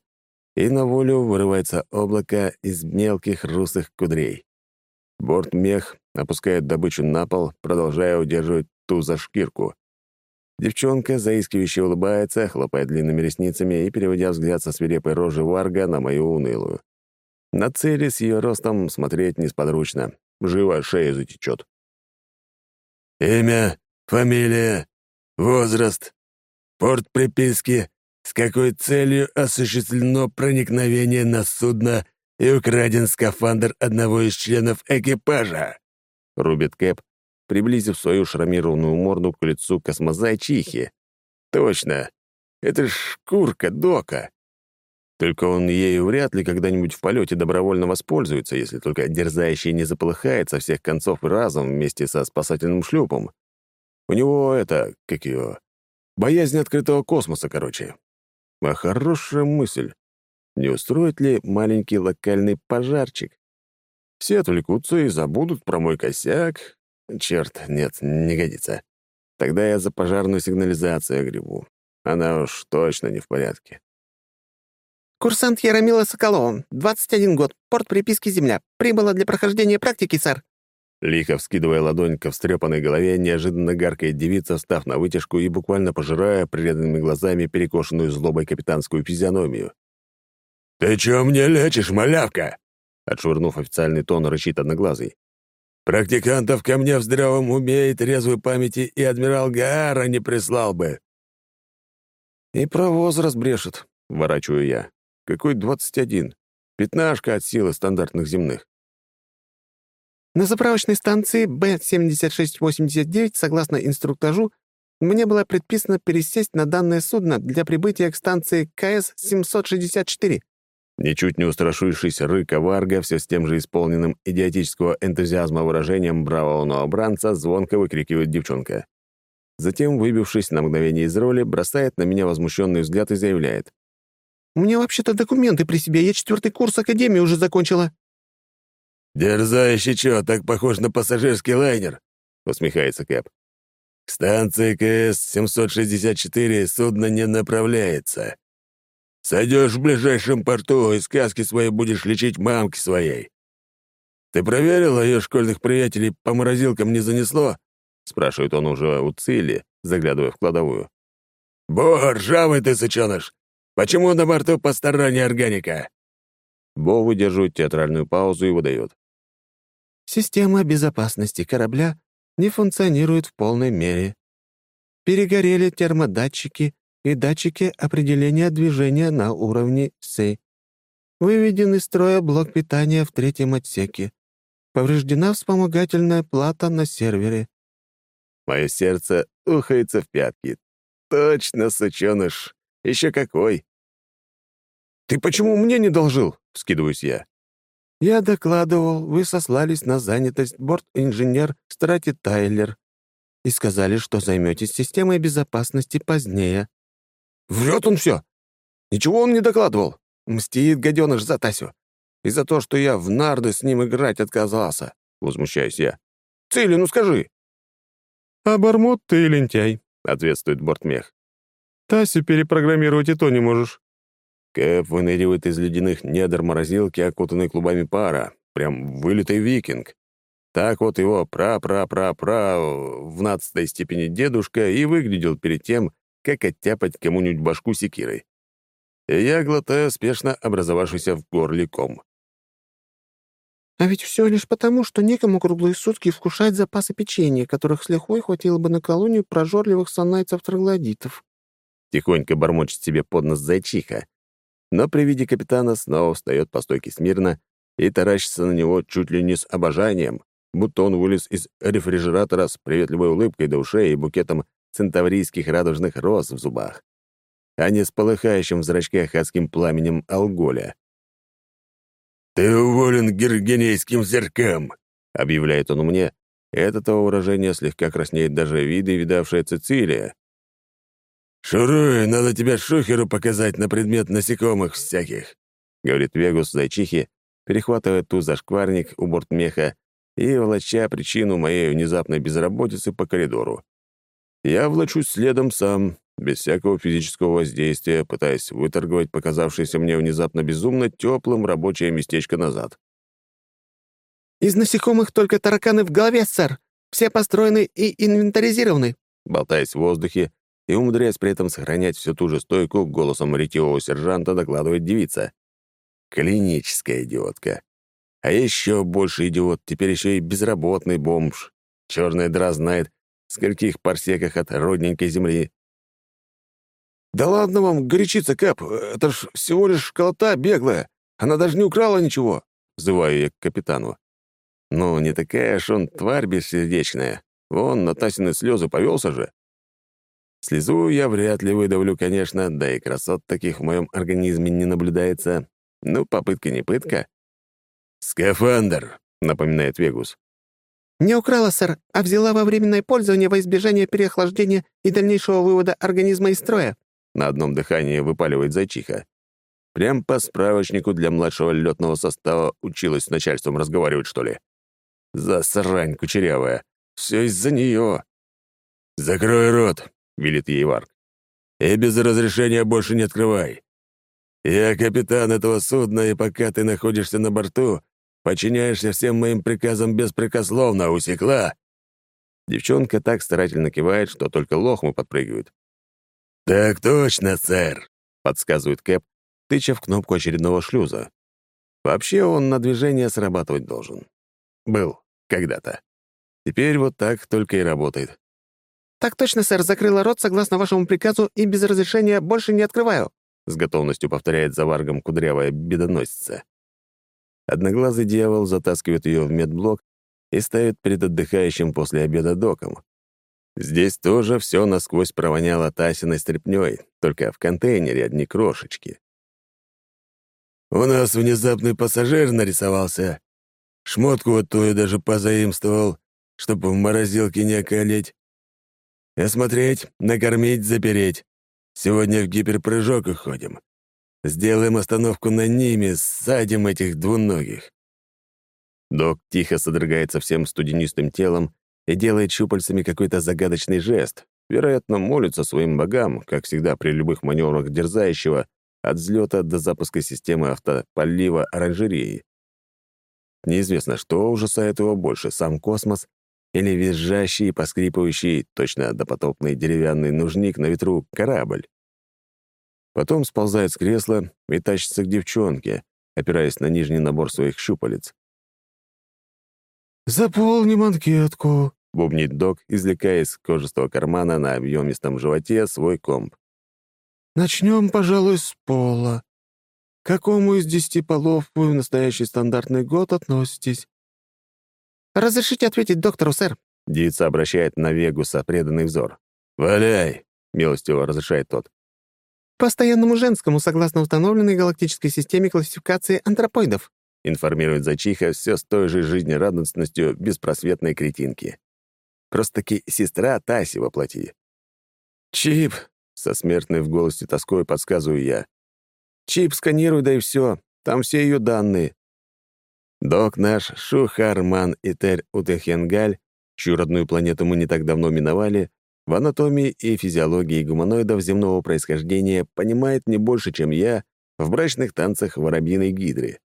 и на волю вырывается облако из мелких русых кудрей. Борт-мех опускает добычу на пол, продолжая удерживать ту за шкирку. Девчонка заискивающе улыбается, хлопая длинными ресницами и переводя взгляд со свирепой рожи Варга на мою унылую. На цели с ее ростом смотреть несподручно. Живо шея затечет. «Имя, фамилия, возраст, порт приписки, с какой целью осуществлено проникновение на судно и украден скафандр одного из членов экипажа?» — рубит Кэп, приблизив свою шрамированную морду к лицу космозайчихи. «Точно! Это шкурка Дока!» Только он ею вряд ли когда-нибудь в полете добровольно воспользуется, если только дерзающий не заполыхает со всех концов разом вместе со спасательным шлюпом. У него это, как его, боязнь открытого космоса, короче. А хорошая мысль. Не устроит ли маленький локальный пожарчик? Все отвлекутся и забудут про мой косяк. Черт, нет, не годится. Тогда я за пожарную сигнализацию гребу. Она уж точно не в порядке. «Курсант Яромила Соколова, 21 год, порт приписки «Земля». Прибыла для прохождения практики, сэр». Лихо вскидывая ладонь к встрепанной голове, неожиданно гаркает девица, встав на вытяжку и буквально пожирая преданными глазами перекошенную злобой капитанскую физиономию. «Ты чё мне лечишь, малявка?» Отшвырнув официальный тон, рычит одноглазый. «Практикантов ко мне в здравом уме и трезвой памяти и адмирал Гаара не прислал бы». «И про возраст брешет», — ворачиваю я. «Какой двадцать один? Пятнашка от силы стандартных земных». На заправочной станции Б-7689, согласно инструктажу, мне было предписано пересесть на данное судно для прибытия к станции КС-764. Ничуть не устрашившись рыка Варга, все с тем же исполненным идиотического энтузиазма выражением бравого новобранца, звонко выкрикивает девчонка. Затем, выбившись на мгновение из роли, бросает на меня возмущенный взгляд и заявляет. «У меня вообще-то документы при себе, я четвертый курс Академии уже закончила». «Дерзающий чё, так похож на пассажирский лайнер?» — усмехается Кэп. «К станции КС-764 судно не направляется. Сойдешь в ближайшем порту, и сказки свои будешь лечить мамке своей. Ты проверил, ее школьных приятелей по морозилкам не занесло?» — спрашивает он уже у Цили, заглядывая в кладовую. «Бо, ржавый ты, сычёныш! Почему на борту посторонняя органика?» Бо выдерживает театральную паузу и выдает. Система безопасности корабля не функционирует в полной мере. Перегорели термодатчики и датчики определения движения на уровне С. Выведен из строя блок питания в третьем отсеке. Повреждена вспомогательная плата на сервере. Мое сердце ухается в пятки. Точно, сучёныш. Еще какой. «Ты почему мне не должил?» — скидываюсь я. «Я докладывал, вы сослались на занятость борт-инженер Страти Тайлер и сказали, что займетесь системой безопасности позднее». Врет он все. Ничего он не докладывал. Мстит гаденыш за Тасю. И за то, что я в нарды с ним играть отказался. Возмущаюсь я. Цели, ну скажи. «А Бармут ты лентяй», — ответствует бортмех. «Тасю перепрограммировать и то не можешь». Кэп выныривает из ледяных недр морозилки, окутанной клубами пара. Прям вылитый викинг. Так вот его пра-пра-пра-пра в нацатой степени дедушка и выглядел перед тем, как оттяпать кому-нибудь башку секирой. И я глотаю спешно образовавшийся в горле ком. А ведь все лишь потому, что некому круглые сутки вкушать запасы печенья, которых с лихвой хватило бы на колонию прожорливых санайцев-троглодитов. Тихонько бормочет себе под нос зайчиха, но при виде капитана снова встает по стойке смирно и таращится на него чуть ли не с обожанием, будто он вылез из рефрижератора с приветливой улыбкой до ушей и букетом центаврийских радужных роз в зубах, а не с полыхающим в зрачках адским пламенем алголя. «Ты уволен гергенейским зеркам», — объявляет он мне, и от этого выражения слегка краснеет даже виды, видавшая Цицилия. «Шуруй, надо тебя шухеру показать на предмет насекомых всяких», — говорит Вегус зайчихи, перехватывая ту за шкварник у бортмеха и волоча причину моей внезапной безработицы по коридору. Я влачусь следом сам, без всякого физического воздействия, пытаясь выторговать показавшееся мне внезапно безумно теплым рабочее местечко назад. «Из насекомых только тараканы в голове, сэр. Все построены и инвентаризированы», болтаясь в воздухе и умудряясь при этом сохранять всю ту же стойку, голосом ретивого сержанта докладывает девица. Клиническая идиотка. А еще больше идиот, теперь еще и безработный бомж. Черная дыра знает, скольких парсеках от родненькой земли. «Да ладно вам горячиться, Кэп, это ж всего лишь школота беглая, она даже не украла ничего», — взываю я к капитану. «Ну, не такая ж он тварь бессердечная, вон на Тасины слезы повелся же». Слезу я вряд ли выдавлю, конечно, да и красот таких в моем организме не наблюдается. Ну, попытка не пытка. «Скафандр», — напоминает Вегус. «Не украла, сэр, а взяла во временное пользование во избежание переохлаждения и дальнейшего вывода организма из строя». На одном дыхании выпаливает зайчиха. Прям по справочнику для младшего летного состава училась с начальством разговаривать, что ли. Засрань кучерявая. Все из-за нее. «Закрой рот», — велит ей Варк. «И без разрешения больше не открывай. Я капитан этого судна, и пока ты находишься на борту, Подчиняешься всем моим приказам беспрекословно, усекла?» Девчонка так старательно кивает, что только лохмы подпрыгивают. «Так точно, сэр», — подсказывает Кэп, тыча в кнопку очередного шлюза. Вообще он на движение срабатывать должен. Был когда-то. Теперь вот так только и работает. «Так точно, сэр, закрыла рот согласно вашему приказу и без разрешения больше не открываю», с готовностью повторяет за варгом кудрявая бедоносица. Одноглазый дьявол затаскивает ее в медблок и ставит перед отдыхающим после обеда доком. Здесь тоже все насквозь провоняло Тасиной стряпнёй, только в контейнере одни крошечки. «У нас внезапный пассажир нарисовался. Шмотку вот ту я даже позаимствовал, чтобы в морозилке не околеть. Осмотреть, накормить, запереть. Сегодня в гиперпрыжок уходим. Сделаем остановку на ними, садим этих двуногих». Док тихо содрогается всем студенистым телом и делает щупальцами какой-то загадочный жест. Вероятно, молится своим богам, как всегда при любых маневрах дерзающего, от взлета до запуска системы автополива оранжереи. Неизвестно, что ужасает его больше, сам космос или визжащий поскрипывающий, точно допотопный деревянный нужник на ветру, корабль. Потом сползает с кресла и тащится к девчонке, опираясь на нижний набор своих щупалец. «Заполним анкетку», — бубнит док, извлекая из кожистого кармана на объемистом животе свой комп. «Начнем, пожалуй, с пола. К какому из десяти полов вы в настоящий стандартный год относитесь?» «Разрешите ответить доктору, сэр?» Девица обращает на Вегуса преданный взор. «Валяй!» — милостиво разрешает тот. «Постоянному женскому, согласно установленной галактической системе классификации антропоидов», информирует Зачиха все с той же жизнерадостностью беспросветной кретинки. Просто-таки сестра Таси воплоти. «Чип!» — со смертной в голосе тоской подсказываю я. «Чип сканируй, да и все. Там все ее данные». Док наш Шухарман Итер Утехенгаль, чью родную планету мы не так давно миновали, в анатомии и физиологии гуманоидов земного происхождения понимает не больше, чем я в брачных танцах воробьиной гидры.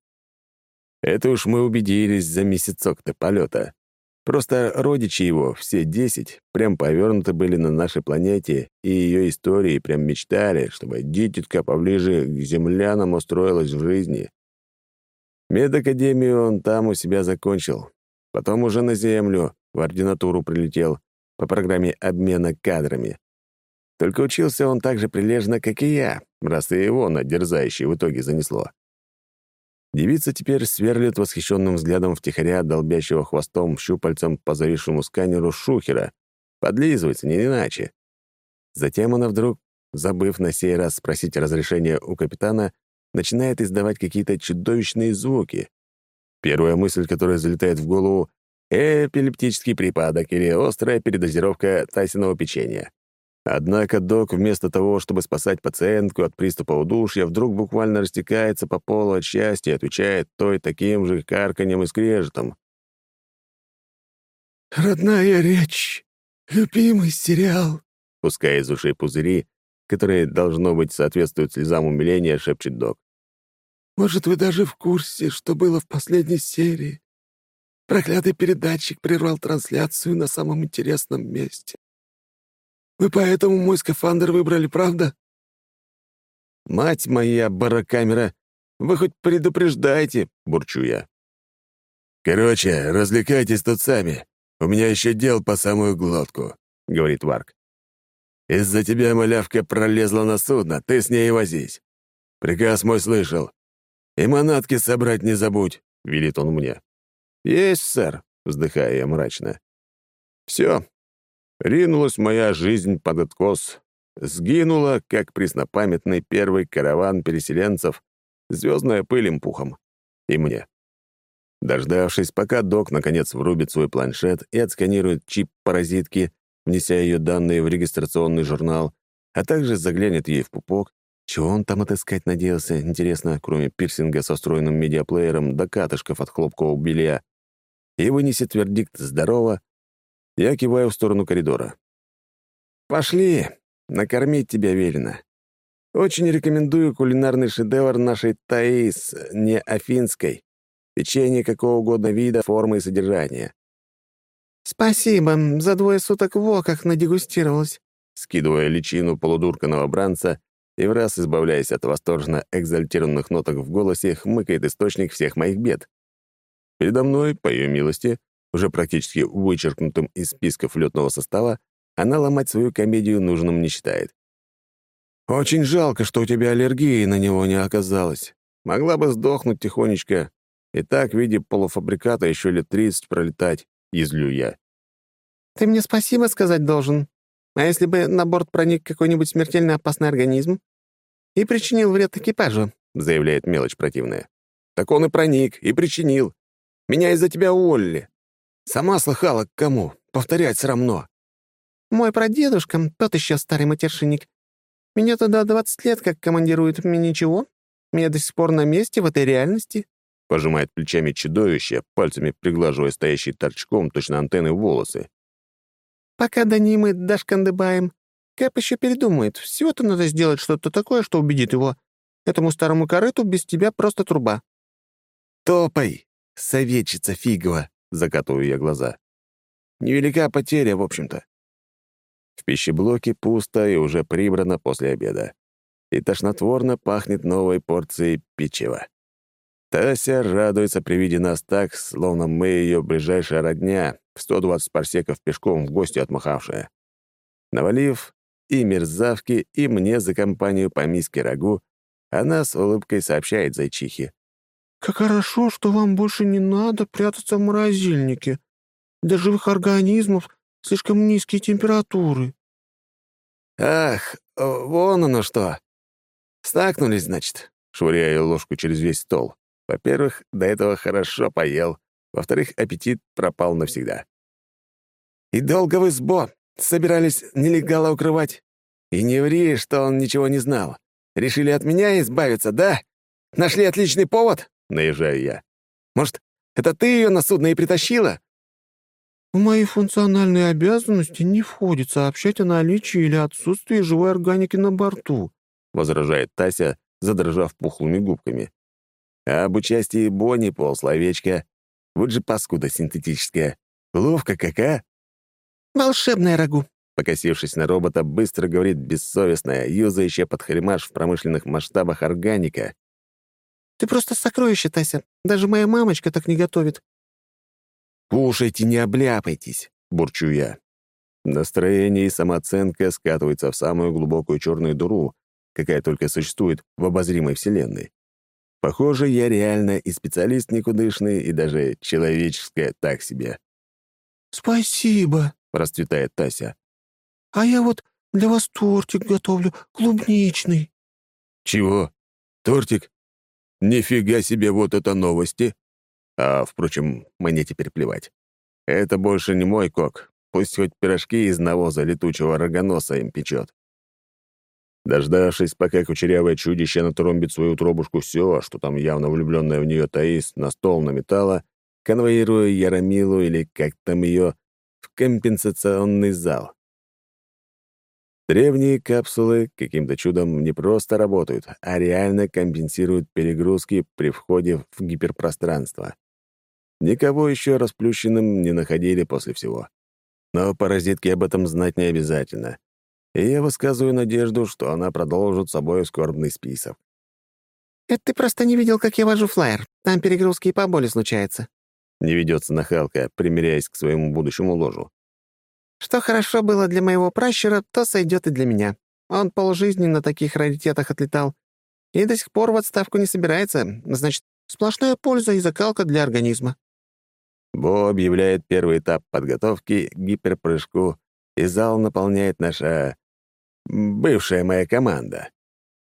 Это уж мы убедились за месяцок-то полета. Просто родичи его, все десять, прям повернуты были на нашей планете, и ее истории прям мечтали, чтобы дитятка поближе к землянам устроилась в жизни. Медакадемию он там у себя закончил. Потом уже на Землю, в ординатуру прилетел, по программе обмена кадрами. Только учился он так же прилежно, как и я, раз и его на дерзающий в итоге занесло. Девица теперь сверлит восхищенным взглядом втихаря долбящего хвостом щупальцем по зависшему сканеру шухера. Подлизывается, не иначе. Затем она вдруг, забыв на сей раз спросить разрешения у капитана, начинает издавать какие-то чудовищные звуки. Первая мысль, которая залетает в голову — эпилептический припадок или острая передозировка тайсиного печенья. Однако док вместо того, чтобы спасать пациентку от приступа удушья, вдруг буквально растекается по полу от счастья и отвечает той таким же карканьем и скрежетом. «Родная речь, любимый сериал», пуская из ушей пузыри, которые, должно быть, соответствуют слезам умиления, шепчет док. «Может, вы даже в курсе, что было в последней серии? Проклятый передатчик прервал трансляцию на самом интересном месте. Вы поэтому мой скафандр выбрали, правда?» «Мать моя, барокамера, вы хоть предупреждайте!» — бурчу я. «Короче, развлекайтесь тут сами. У меня еще дел по самую глотку», — говорит Варк. «Из-за тебя малявка пролезла на судно, ты с ней возись. Приказ мой слышал. И манатки собрать не забудь», — велит он мне. «Есть, сэр», — вздыхая я мрачно. «Все, Ринулась моя жизнь под откос. Сгинула, как преснопамятный первый караван переселенцев, звездная пыль им пухом. И мне. Дождавшись, пока док наконец врубит свой планшет и отсканирует чип паразитки, внеся ее данные в регистрационный журнал, а также заглянет ей в пупок, чего он там отыскать надеялся, интересно, кроме пирсинга со встроенным медиаплеером до катышков от хлопкового белья, и вынесет вердикт «здорово», я киваю в сторону коридора. «Пошли, накормить тебя велено. Очень рекомендую кулинарный шедевр нашей Таис, не афинской. Печенье какого угодно вида, формы и содержания». «Спасибо, за двое суток во как надегустировалась», скидывая личину полудурка бранца и в раз избавляясь от восторженно экзальтированных ноток в голосе, хмыкает источник всех моих бед. Передо мной, по ее милости, уже практически вычеркнутым из списков летного состава, она ломать свою комедию нужным не считает. «Очень жалко, что у тебя аллергии на него не оказалось. Могла бы сдохнуть тихонечко, и так в виде полуфабриката еще лет тридцать пролетать», — излю я. «Ты мне спасибо сказать должен. А если бы на борт проник какой-нибудь смертельно опасный организм и причинил вред экипажу?» — заявляет мелочь противная. «Так он и проник, и причинил. Меня из-за тебя уволили. Сама слыхала, к кому. Повторять срамно. Мой прадедушка, тот еще старый матершинник. Меня туда 20 лет как командирует. Мне ничего. Я до сих пор на месте в этой реальности. Пожимает плечами чудовище, пальцами приглаживая стоящий торчком точно антенны волосы. Пока до ней мы дошкандыбаем, Кэп еще передумает. Всего-то надо сделать что-то такое, что убедит его. Этому старому корыту без тебя просто труба. «Топай, советчица фигова!» — закатываю я глаза. «Невелика потеря, в общем-то». В пищеблоке пусто и уже прибрано после обеда. И тошнотворно пахнет новой порцией печива. Тася радуется при виде нас так, словно мы ее ближайшая родня, 120 парсеков пешком в гости отмахавшая. Навалив и мерзавки, и мне за компанию по миске рагу, она с улыбкой сообщает зайчихе. «Как хорошо, что вам больше не надо прятаться в морозильнике. Для живых организмов слишком низкие температуры». «Ах, вон оно что! Стакнулись, значит?» Швыряю ложку через весь стол. Во-первых, до этого хорошо поел. Во-вторых, аппетит пропал навсегда. «И долго вы сбо собирались нелегала укрывать? И не ври, что он ничего не знал. Решили от меня избавиться, да? Нашли отличный повод?» — наезжаю я. «Может, это ты ее на судно и притащила?» «В мои функциональные обязанности не входит сообщать о наличии или отсутствии живой органики на борту», — возражает Тася, задрожав пухлыми губками. А об участии Бонни полсловечка. Вот же паскуда синтетическая. Ловко кака. «Волшебное рагу», Покосившись на робота, быстро говорит бессовестная, юзающая подхремаш в промышленных масштабах органика. «Ты просто сокровище, Тася. Даже моя мамочка так не готовит». «Кушайте, не обляпайтесь», — бурчу я. Настроение и самооценка скатываются в самую глубокую черную дуру, какая только существует в обозримой вселенной. Похоже, я реально и специалист никудышный, и даже человеческое так себе. «Спасибо», — расцветает Тася. «А я вот для вас тортик готовлю, клубничный». «Чего? Тортик? Нифига себе вот это новости!» А, впрочем, мне теперь плевать. Это больше не мой кок. Пусть хоть пирожки из навоза летучего рогоноса им печет. Дождавшись, пока кучерявое чудище натромбит свою тробушку все, что там явно влюбленная в нее Таис на стол наметала, конвоируя Ярамилу или как там ее в компенсационный зал. Древние капсулы каким-то чудом не просто работают, а реально компенсируют перегрузки при входе в гиперпространство. Никого еще расплющенным не находили после всего. Но паразитке об этом знать не обязательно и я высказываю надежду, что она продолжит собой скорбный список. «Это ты просто не видел, как я вожу флайер. Там перегрузки и поболи случаются». Не ведется нахалка, примиряясь к своему будущему ложу. «Что хорошо было для моего пращура, то сойдет и для меня. Он полжизни на таких раритетах отлетал и до сих пор в отставку не собирается. Значит, сплошная польза и закалка для организма». Бо объявляет первый этап подготовки к гиперпрыжку, и зал наполняет наша бывшая моя команда.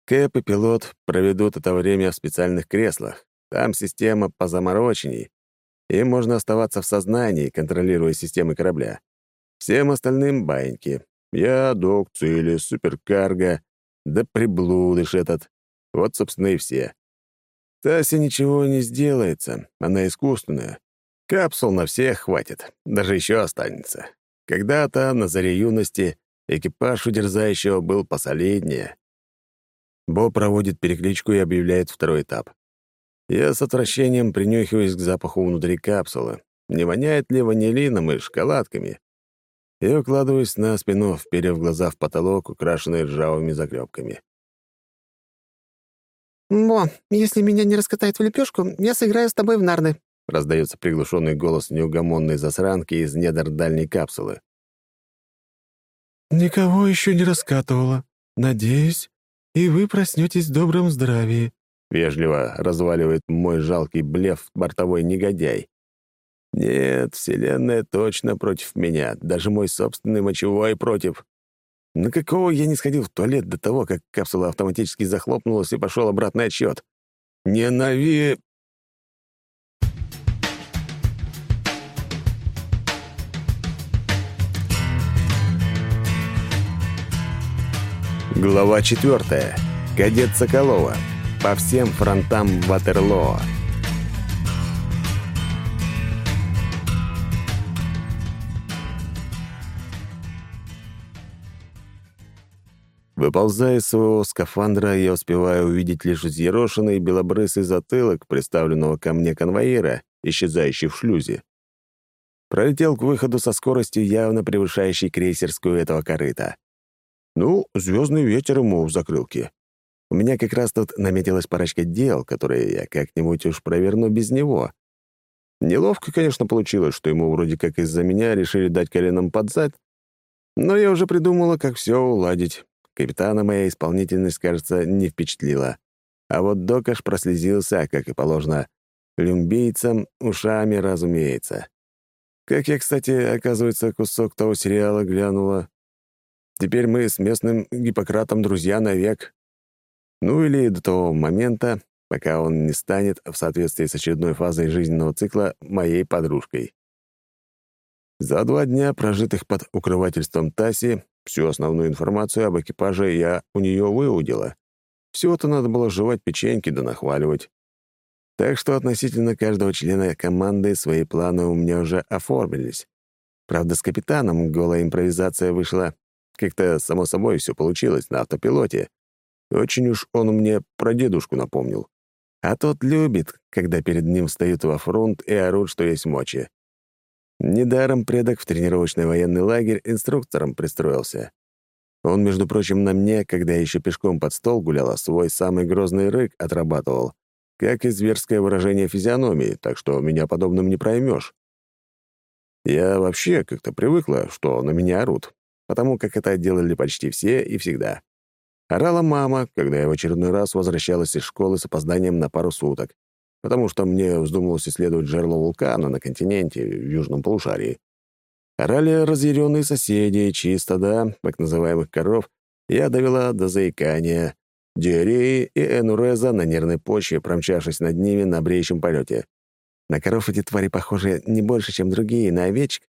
Кэп и пилот проведут это время в специальных креслах. Там система позамороченней. Им можно оставаться в сознании, контролируя системы корабля. Всем остальным — баиньки. Я, док, цели, суперкарго, да приблудыш этот. Вот, собственно, и все. Тасе ничего не сделается, она искусственная. Капсул на всех хватит, даже еще останется. Когда-то, на заре юности, Экипаж у дерзающего был посолиднее. Бо проводит перекличку и объявляет второй этап. Я с отвращением принюхиваюсь к запаху внутри капсулы. Не воняет ли ванилином и шоколадками? И укладываюсь на спину, вперев глаза в потолок, украшенный ржавыми заклепками. «Бо, если меня не раскатает в лепешку, я сыграю с тобой в нарды», — раздается приглушенный голос неугомонной засранки из недр дальней капсулы. «Никого еще не раскатывала. Надеюсь, и вы проснетесь в добром здравии», — вежливо разваливает мой жалкий блеф бортовой негодяй. «Нет, Вселенная точно против меня, даже мой собственный мочевой против. На какого я не сходил в туалет до того, как капсула автоматически захлопнулась и пошел обратный отсчет? Ненави...» Глава 4. Кадет Соколова. По всем фронтам Ватерлоо. Выползая из своего скафандра, я успеваю увидеть лишь взъерошенный белобрысый затылок представленного ко мне конвоира, исчезающий в шлюзе. Пролетел к выходу со скоростью, явно превышающей крейсерскую этого корыта. Ну, звездный ветер ему в закрылке. У меня как раз тут наметилась парочка дел, которые я как-нибудь уж проверну без него. Неловко, конечно, получилось, что ему вроде как из-за меня решили дать коленом под зад, но я уже придумала, как все уладить. Капитана моя исполнительность, кажется, не впечатлила. А вот Докаш прослезился, как и положено, люмбийцам ушами, разумеется. Как я, кстати, оказывается, кусок того сериала глянула. Теперь мы с местным Гиппократом друзья навек. Ну или до того момента, пока он не станет, в соответствии с очередной фазой жизненного цикла, моей подружкой. За два дня, прожитых под укрывательством Таси, Всю основную информацию об экипаже я у нее выудила. Всего-то надо было жевать печеньки да нахваливать. Так что относительно каждого члена команды свои планы у меня уже оформились. Правда, с капитаном голая импровизация вышла. Как-то само собой все получилось на автопилоте. Очень уж он мне про дедушку напомнил. А тот любит, когда перед ним встают во фронт и орут, что есть мочи. Недаром предок в тренировочный военный лагерь инструктором пристроился. Он, между прочим, на мне, когда я еще пешком под стол гуляла, свой самый грозный рык отрабатывал, как и зверское выражение физиономии, так что меня подобным не проймешь. Я вообще как-то привыкла, что на меня орут, потому как это делали почти все и всегда. Орала мама, когда я в очередной раз возвращалась из школы с опозданием на пару суток потому что мне вздумалось исследовать жерло вулкана на континенте, в южном полушарии. Орали разъяренные соседи, чьи стада, так называемых коров, я довела до заикания, диареи и энуреза на нервной почве, промчавшись над ними на бреющем полете. На коров эти твари похожи не больше, чем другие, на овечек,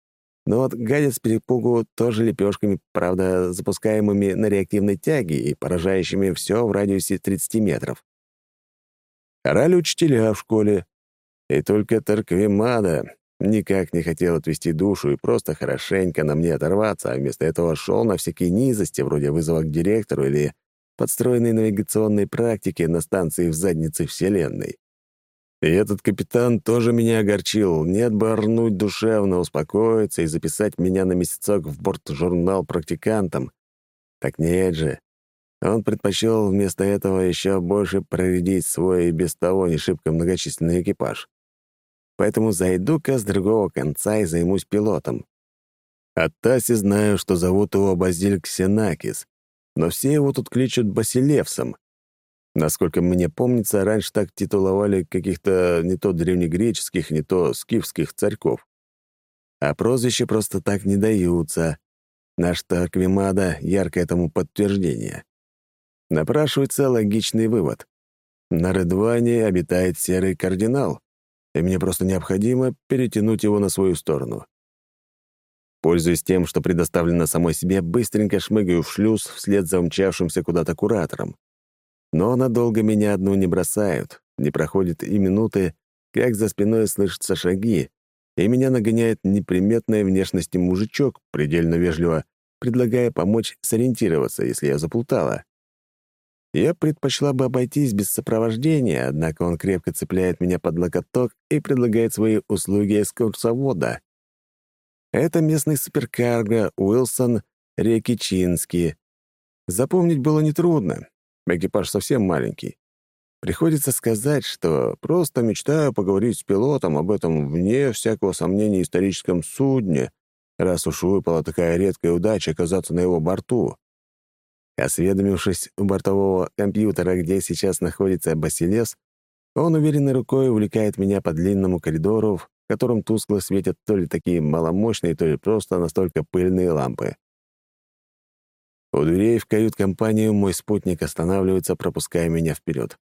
но вот гадят с перепугу тоже лепешками, правда, запускаемыми на реактивной тяге и поражающими все в радиусе 30 метров. Орали учителя в школе. И только Тарквимада никак не хотел отвести душу и просто хорошенько на мне оторваться, а вместо этого шел на всякие низости, вроде вызова к директору или подстроенной навигационной практики на станции в заднице Вселенной. И этот капитан тоже меня огорчил. Нет бы орнуть душевно, успокоиться и записать меня на месяцок в борт-журнал практикантам. Так нет же. Он предпочел вместо этого еще больше проредить свой и без того не шибко многочисленный экипаж. Поэтому зайду-ка с другого конца и займусь пилотом. От Таси знаю, что зовут его Базиль Ксенакис, но все его тут кличут Басилевсом. Насколько мне помнится, раньше так титуловали каких-то не то древнегреческих, не то скифских царьков. А прозвища просто так не даются. Наш Тарквимада — яркое этому подтверждение. Напрашивается логичный вывод. На Редване обитает серый кардинал, и мне просто необходимо перетянуть его на свою сторону. Пользуясь тем, что предоставлено самой себе, быстренько шмыгаю в шлюз вслед за умчавшимся куда-то куратором. Но надолго меня одну не бросают, не проходит и минуты, как за спиной слышатся шаги, и меня нагоняет неприметной внешности мужичок, предельно вежливо предлагая помочь сориентироваться, если я заплутала. Я предпочла бы обойтись без сопровождения, однако он крепко цепляет меня под локоток и предлагает свои услуги экскурсовода. Это местный суперкарго Уилсон Рекичинский. Запомнить было нетрудно. Экипаж совсем маленький. Приходится сказать, что просто мечтаю поговорить с пилотом об этом вне всякого сомнения историческом судне, раз уж выпала такая редкая удача оказаться на его борту. Осведомившись у бортового компьютера, где сейчас находится Басилес, он уверенной рукой увлекает меня по длинному коридору, в котором тускло светят то ли такие маломощные, то ли просто настолько пыльные лампы. У дверей в кают-компанию мой спутник останавливается, пропуская меня вперед.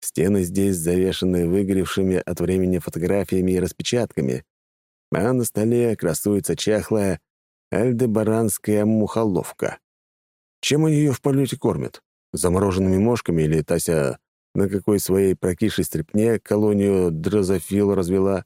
Стены здесь завешаны выгоревшими от времени фотографиями и распечатками, а на столе красуется чахлая альдебаранская мухоловка. Чем они ее в полете кормят? Замороженными мошками или Тася на какой своей прокисшей стрепне колонию дрозофил развела?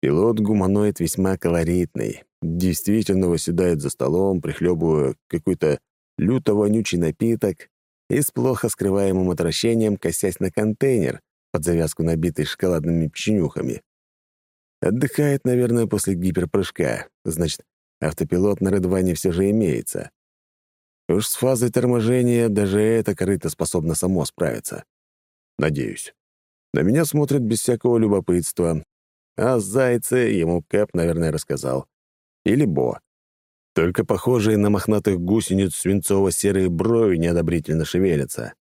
Пилот-гуманоид весьма колоритный. Действительно восседает за столом, прихлебывая какой-то люто-вонючий напиток и с плохо скрываемым отвращением косясь на контейнер, под завязку набитый шоколадными печенюхами. Отдыхает, наверное, после гиперпрыжка. Значит, автопилот на Редване все же имеется. Уж с фазой торможения даже это корыто способно само справиться. Надеюсь. На меня смотрят без всякого любопытства. А зайцы ему Кэп, наверное, рассказал. Или Бо. Только похожие на мохнатых гусениц свинцово-серые брови неодобрительно шевелятся.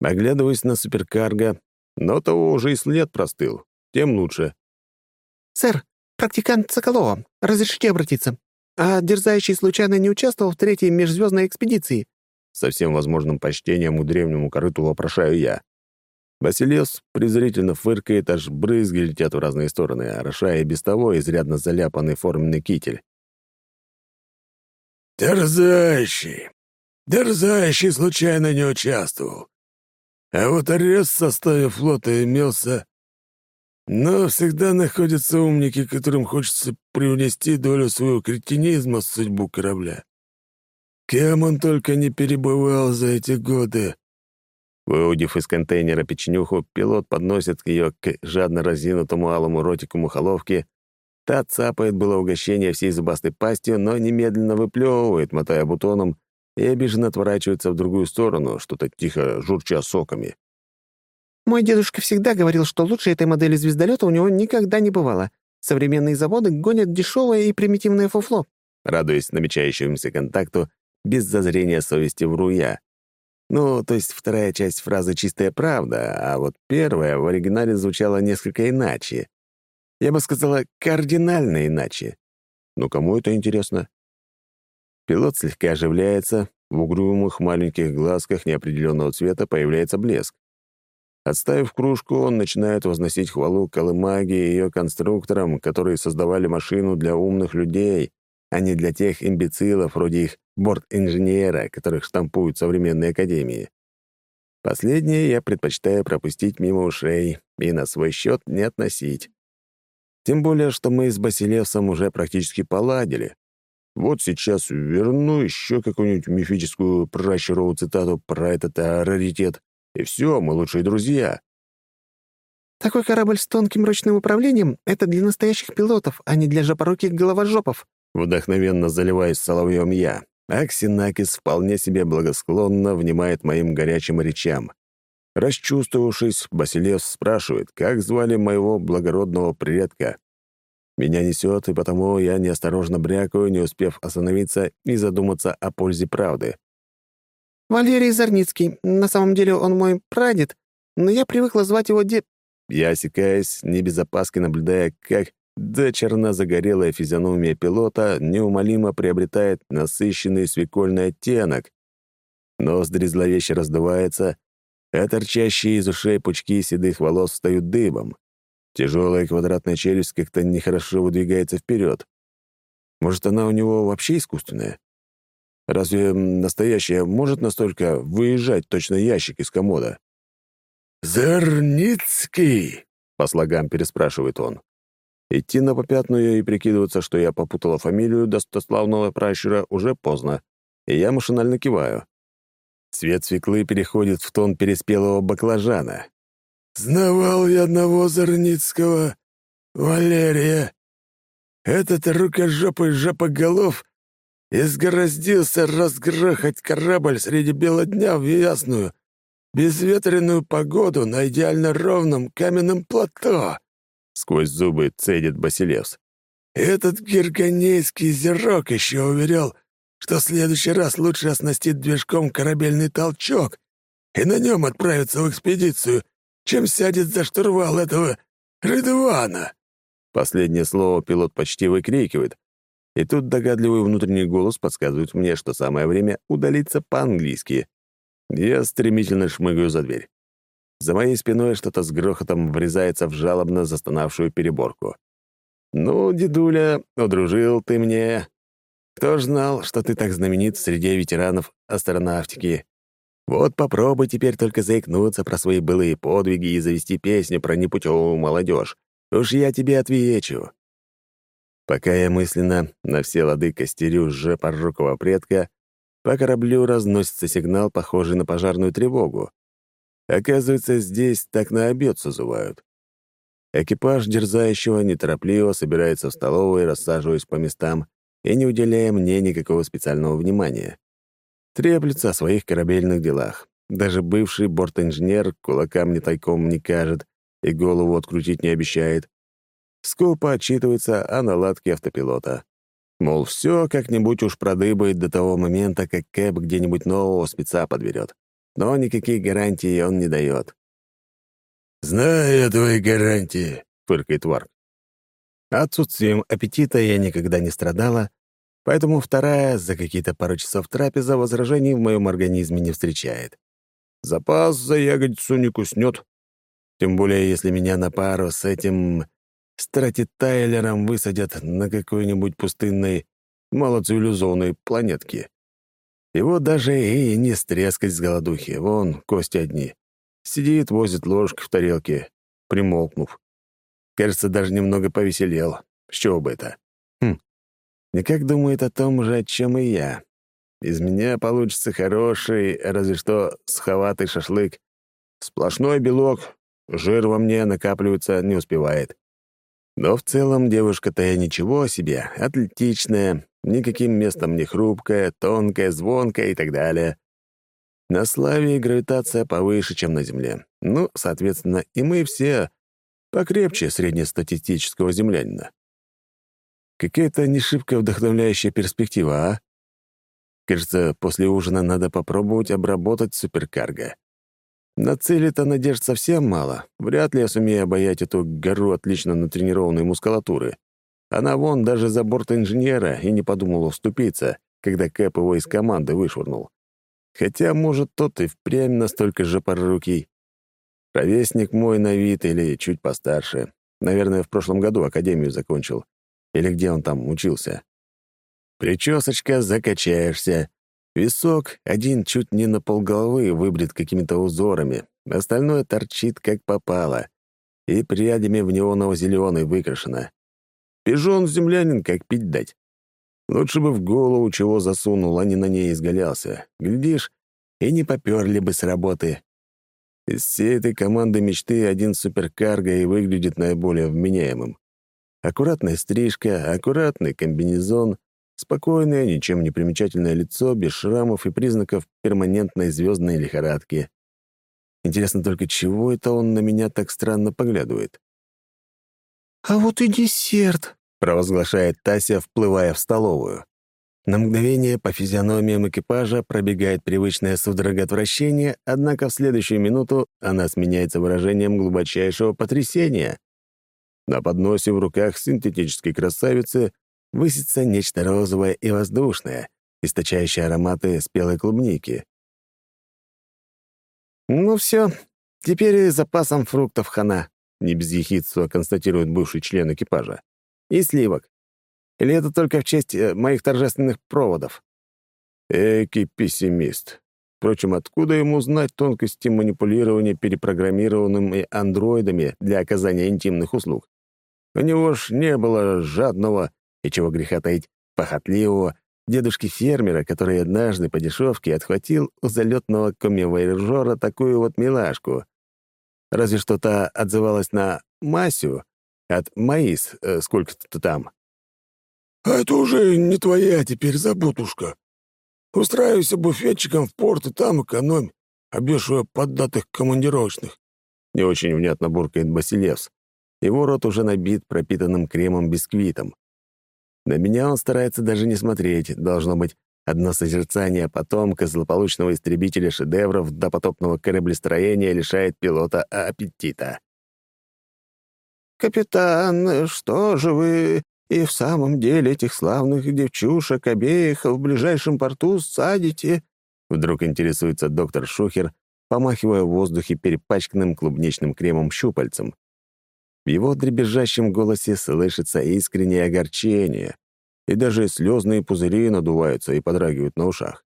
Оглядываюсь на суперкарго, но того уже и след простыл. Тем лучше. «Сэр, практикант Соколова, разрешите обратиться? А дерзающий случайно не участвовал в третьей межзвездной экспедиции?» Со всем возможным почтением у древнему корыту вопрошаю я. Василес презрительно фыркает, аж брызги летят в разные стороны, орошая и без того изрядно заляпанный форменный китель. «Дерзающий! Дерзающий случайно не участвовал. А вот арест в составе флота имелся но всегда находятся умники, которым хочется привнести долю своего кретинизма в судьбу корабля. Кем он только не перебывал за эти годы. Выудив из контейнера печенюху, пилот подносит ее к жадно разинутому алому ротику мухоловки. Та цапает было угощение всей зубастой пастью, но немедленно выплевывает, мотая бутоном, и обиженно отворачивается в другую сторону, что-то тихо журча соками. Мой дедушка всегда говорил, что лучше этой модели звездолета у него никогда не бывало. Современные заводы гонят дешевое и примитивное фуфло. Радуясь намечающемуся контакту, без зазрения совести вру я. Ну, то есть вторая часть фразы «чистая правда», а вот первая в оригинале звучала несколько иначе. Я бы сказала, кардинально иначе. Но кому это интересно? Пилот слегка оживляется, в угрюмых маленьких глазках неопределенного цвета появляется блеск. Отставив кружку, он начинает возносить хвалу Колымаге и ее конструкторам, которые создавали машину для умных людей, а не для тех имбецилов, вроде их борт-инженера, которых штампуют современные академии. Последнее я предпочитаю пропустить мимо ушей и на свой счет не относить. Тем более, что мы с Басилевсом уже практически поладили. Вот сейчас верну еще какую-нибудь мифическую пращурову цитату про этот раритет, и все, мы лучшие друзья. Такой корабль с тонким ручным управлением — это для настоящих пилотов, а не для жопоруких головожопов. Вдохновенно заливаясь соловьем я. Аксинакис вполне себе благосклонно внимает моим горячим речам. Расчувствовавшись, Басилев спрашивает, как звали моего благородного предка. Меня несет, и потому я неосторожно брякаю, не успев остановиться и задуматься о пользе правды. «Валерий Зарницкий. На самом деле он мой прадед, но я привыкла звать его дед...» Я осекаясь, не без опаски наблюдая, как дочерно загорелая физиономия пилота неумолимо приобретает насыщенный свекольный оттенок. Ноздри зловеще раздуваются, а торчащие из ушей пучки седых волос встают дыбом. Тяжелая квадратная челюсть как-то нехорошо выдвигается вперед. Может, она у него вообще искусственная? Разве настоящая может настолько выезжать точно ящик из комода? «Зарницкий!» — по слогам переспрашивает он. Идти на попятную и прикидываться, что я попутала фамилию достославного пращура, уже поздно, и я машинально киваю. Цвет свеклы переходит в тон переспелого баклажана. «Знавал я одного Зарницкого, Валерия. Этот рукожопый жопоголов изгороздился разгрохать корабль среди бела дня в ясную, безветренную погоду на идеально ровном каменном плато. Сквозь зубы цедит Басилевс. Этот гирганейский зерок еще уверял, что в следующий раз лучше оснастить движком корабельный толчок и на нем отправиться в экспедицию, чем сядет за штурвал этого Рыдвана. Последнее слово пилот почти выкрикивает, и тут догадливый внутренний голос подсказывает мне, что самое время удалиться по-английски. Я стремительно шмыгаю за дверь. За моей спиной что-то с грохотом врезается в жалобно застонавшую переборку. «Ну, дедуля, удружил ты мне». Кто ж знал, что ты так знаменит среди ветеранов астронавтики? Вот попробуй теперь только заикнуться про свои былые подвиги и завести песню про непутевую молодежь. Уж я тебе отвечу. Пока я мысленно на все лады костерю жепорукого предка, по кораблю разносится сигнал, похожий на пожарную тревогу. Оказывается, здесь так на обед созывают. Экипаж дерзающего неторопливо собирается в столовой, рассаживаясь по местам и не уделяя мне никакого специального внимания. Треплется о своих корабельных делах. Даже бывший бортинженер кулакам мне тайком не кажет и голову открутить не обещает. Скупо отчитывается о наладке автопилота. Мол, все как-нибудь уж продыбает до того момента, как Кэп где-нибудь нового спеца подберет. Но никаких гарантий он не дает. «Знаю я твои гарантии», — фыркает Варк. Отсутствием аппетита я никогда не страдала, поэтому вторая за какие-то пару часов трапеза возражений в моем организме не встречает. Запас за ягодицу не куснет. Тем более, если меня на пару с этим стратитайлером высадят на какой-нибудь пустынной, малоцивилизованной планетке. Его даже и не стрескать с голодухи, вон кости одни. Сидит, возит ложку в тарелке, примолкнув. Кажется, даже немного повеселел. С чего бы это? Хм. Никак думает о том же, о чем и я. Из меня получится хороший, разве что сховатый шашлык. Сплошной белок, жир во мне накапливаться не успевает. Но в целом девушка-то я ничего себе, атлетичная, никаким местом не хрупкая, тонкая, звонкая и так далее. На славе гравитация повыше, чем на Земле. Ну, соответственно, и мы все покрепче среднестатистического землянина. Какая-то не вдохновляющая перспектива, а? Кажется, после ужина надо попробовать обработать суперкарго. На цели-то надежд совсем мало. Вряд ли я сумею обаять эту гору отлично натренированной мускулатуры. Она вон даже за борт инженера и не подумала вступиться, когда Кэп его из команды вышвырнул. Хотя, может, тот и впрямь настолько же порукий. Ровесник мой на вид или чуть постарше. Наверное, в прошлом году академию закончил. Или где он там учился. Причесочка, закачаешься. Висок один чуть не на полголовы выбрит какими-то узорами. Остальное торчит как попало. И прядями в неоново-зеленый выкрашено. Пижон-землянин как пить дать. Лучше бы в голову чего засунул, а не на ней изгалялся. Глядишь, и не поперли бы с работы. Из всей этой команды мечты один суперкарго и выглядит наиболее вменяемым. Аккуратная стрижка, аккуратный комбинезон, спокойное, ничем не примечательное лицо, без шрамов и признаков перманентной звездной лихорадки. Интересно только, чего это он на меня так странно поглядывает? «А вот и десерт», провозглашает Тася, вплывая в столовую. На мгновение по физиономиям экипажа пробегает привычное судорога однако в следующую минуту она сменяется выражением глубочайшего потрясения. На подносе в руках синтетической красавицы высится нечто розовое и воздушное, источающее ароматы спелой клубники. «Ну все, теперь и запасом фруктов хана», — не без ехидства констатирует бывший член экипажа и сливок. Или это только в честь э, моих торжественных проводов? Эки пессимист. Впрочем, откуда ему знать тонкости манипулирования перепрограммированными андроидами для оказания интимных услуг? У него ж не было жадного, и чего греха таить, похотливого дедушки-фермера, который однажды по дешевке отхватил у залетного комивояжера такую вот милашку. Разве что та отзывалась на Масю, от Маис э, сколько-то там. «А это уже не твоя теперь заботушка. Устраивайся буфетчиком в порт и там экономь, обешивая поддатых командировочных». Не очень внятно буркает Басилевс. Его рот уже набит пропитанным кремом-бисквитом. На меня он старается даже не смотреть. Должно быть, одно созерцание потомка злополучного истребителя шедевров до потопного кораблестроения лишает пилота аппетита. «Капитан, что же вы и в самом деле этих славных девчушек обеих в ближайшем порту садите?» Вдруг интересуется доктор Шухер, помахивая в воздухе перепачканным клубничным кремом щупальцем. В его дребезжащем голосе слышится искреннее огорчение. и даже слезные пузыри надуваются и подрагивают на ушах.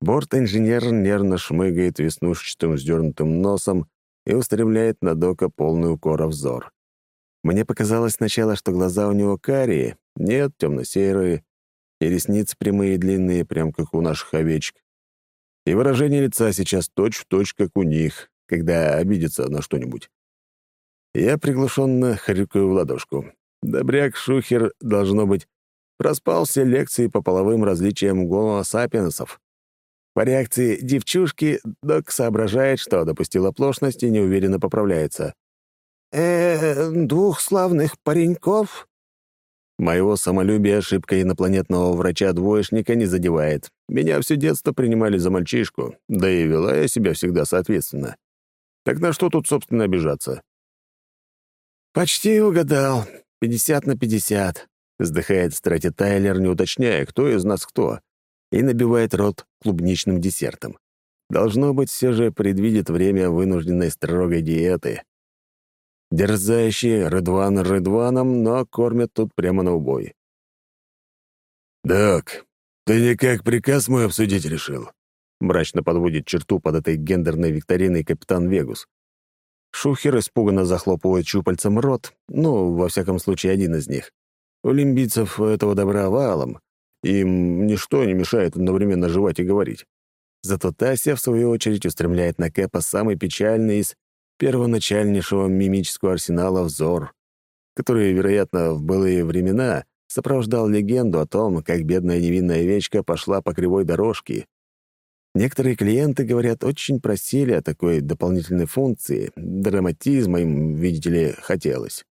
Борт-инженер нервно шмыгает веснушчатым вздернутым носом и устремляет на Дока полный укора взор. Мне показалось сначала, что глаза у него карие, нет, темно-серые, и ресницы прямые и длинные, прям как у наших овечек. И выражение лица сейчас точь-в-точь, точь, как у них, когда обидятся на что-нибудь. Я приглушенно хрюкаю в ладошку. Добряк Шухер, должно быть, проспал все лекции по половым различиям гомо-сапиенсов. По реакции девчушки док соображает, что допустил оплошность и неуверенно поправляется. э двух славных пареньков?» Моего самолюбия ошибка инопланетного врача-двоечника не задевает. Меня все детство принимали за мальчишку, да и вела я себя всегда соответственно. Так на что тут, собственно, обижаться? «Почти угадал. Пятьдесят на пятьдесят», — вздыхает Страти Тайлер, не уточняя, кто из нас кто и набивает рот клубничным десертом. Должно быть, все же предвидит время вынужденной строгой диеты. Дерзающие Редван Редваном, но кормят тут прямо на убой. «Док, ты никак приказ мой обсудить решил?» Мрачно подводит черту под этой гендерной викториной капитан Вегус. Шухер испуганно захлопывает щупальцем рот, ну, во всяком случае, один из них. У лимбийцев этого добра валом, им ничто не мешает одновременно жевать и говорить. Зато Тася, в свою очередь, устремляет на Кэпа самый печальный из первоначальнейшего мимического арсенала взор, который, вероятно, в былые времена сопровождал легенду о том, как бедная невинная овечка пошла по кривой дорожке. Некоторые клиенты, говорят, очень просили о такой дополнительной функции, драматизма им, видите ли, хотелось.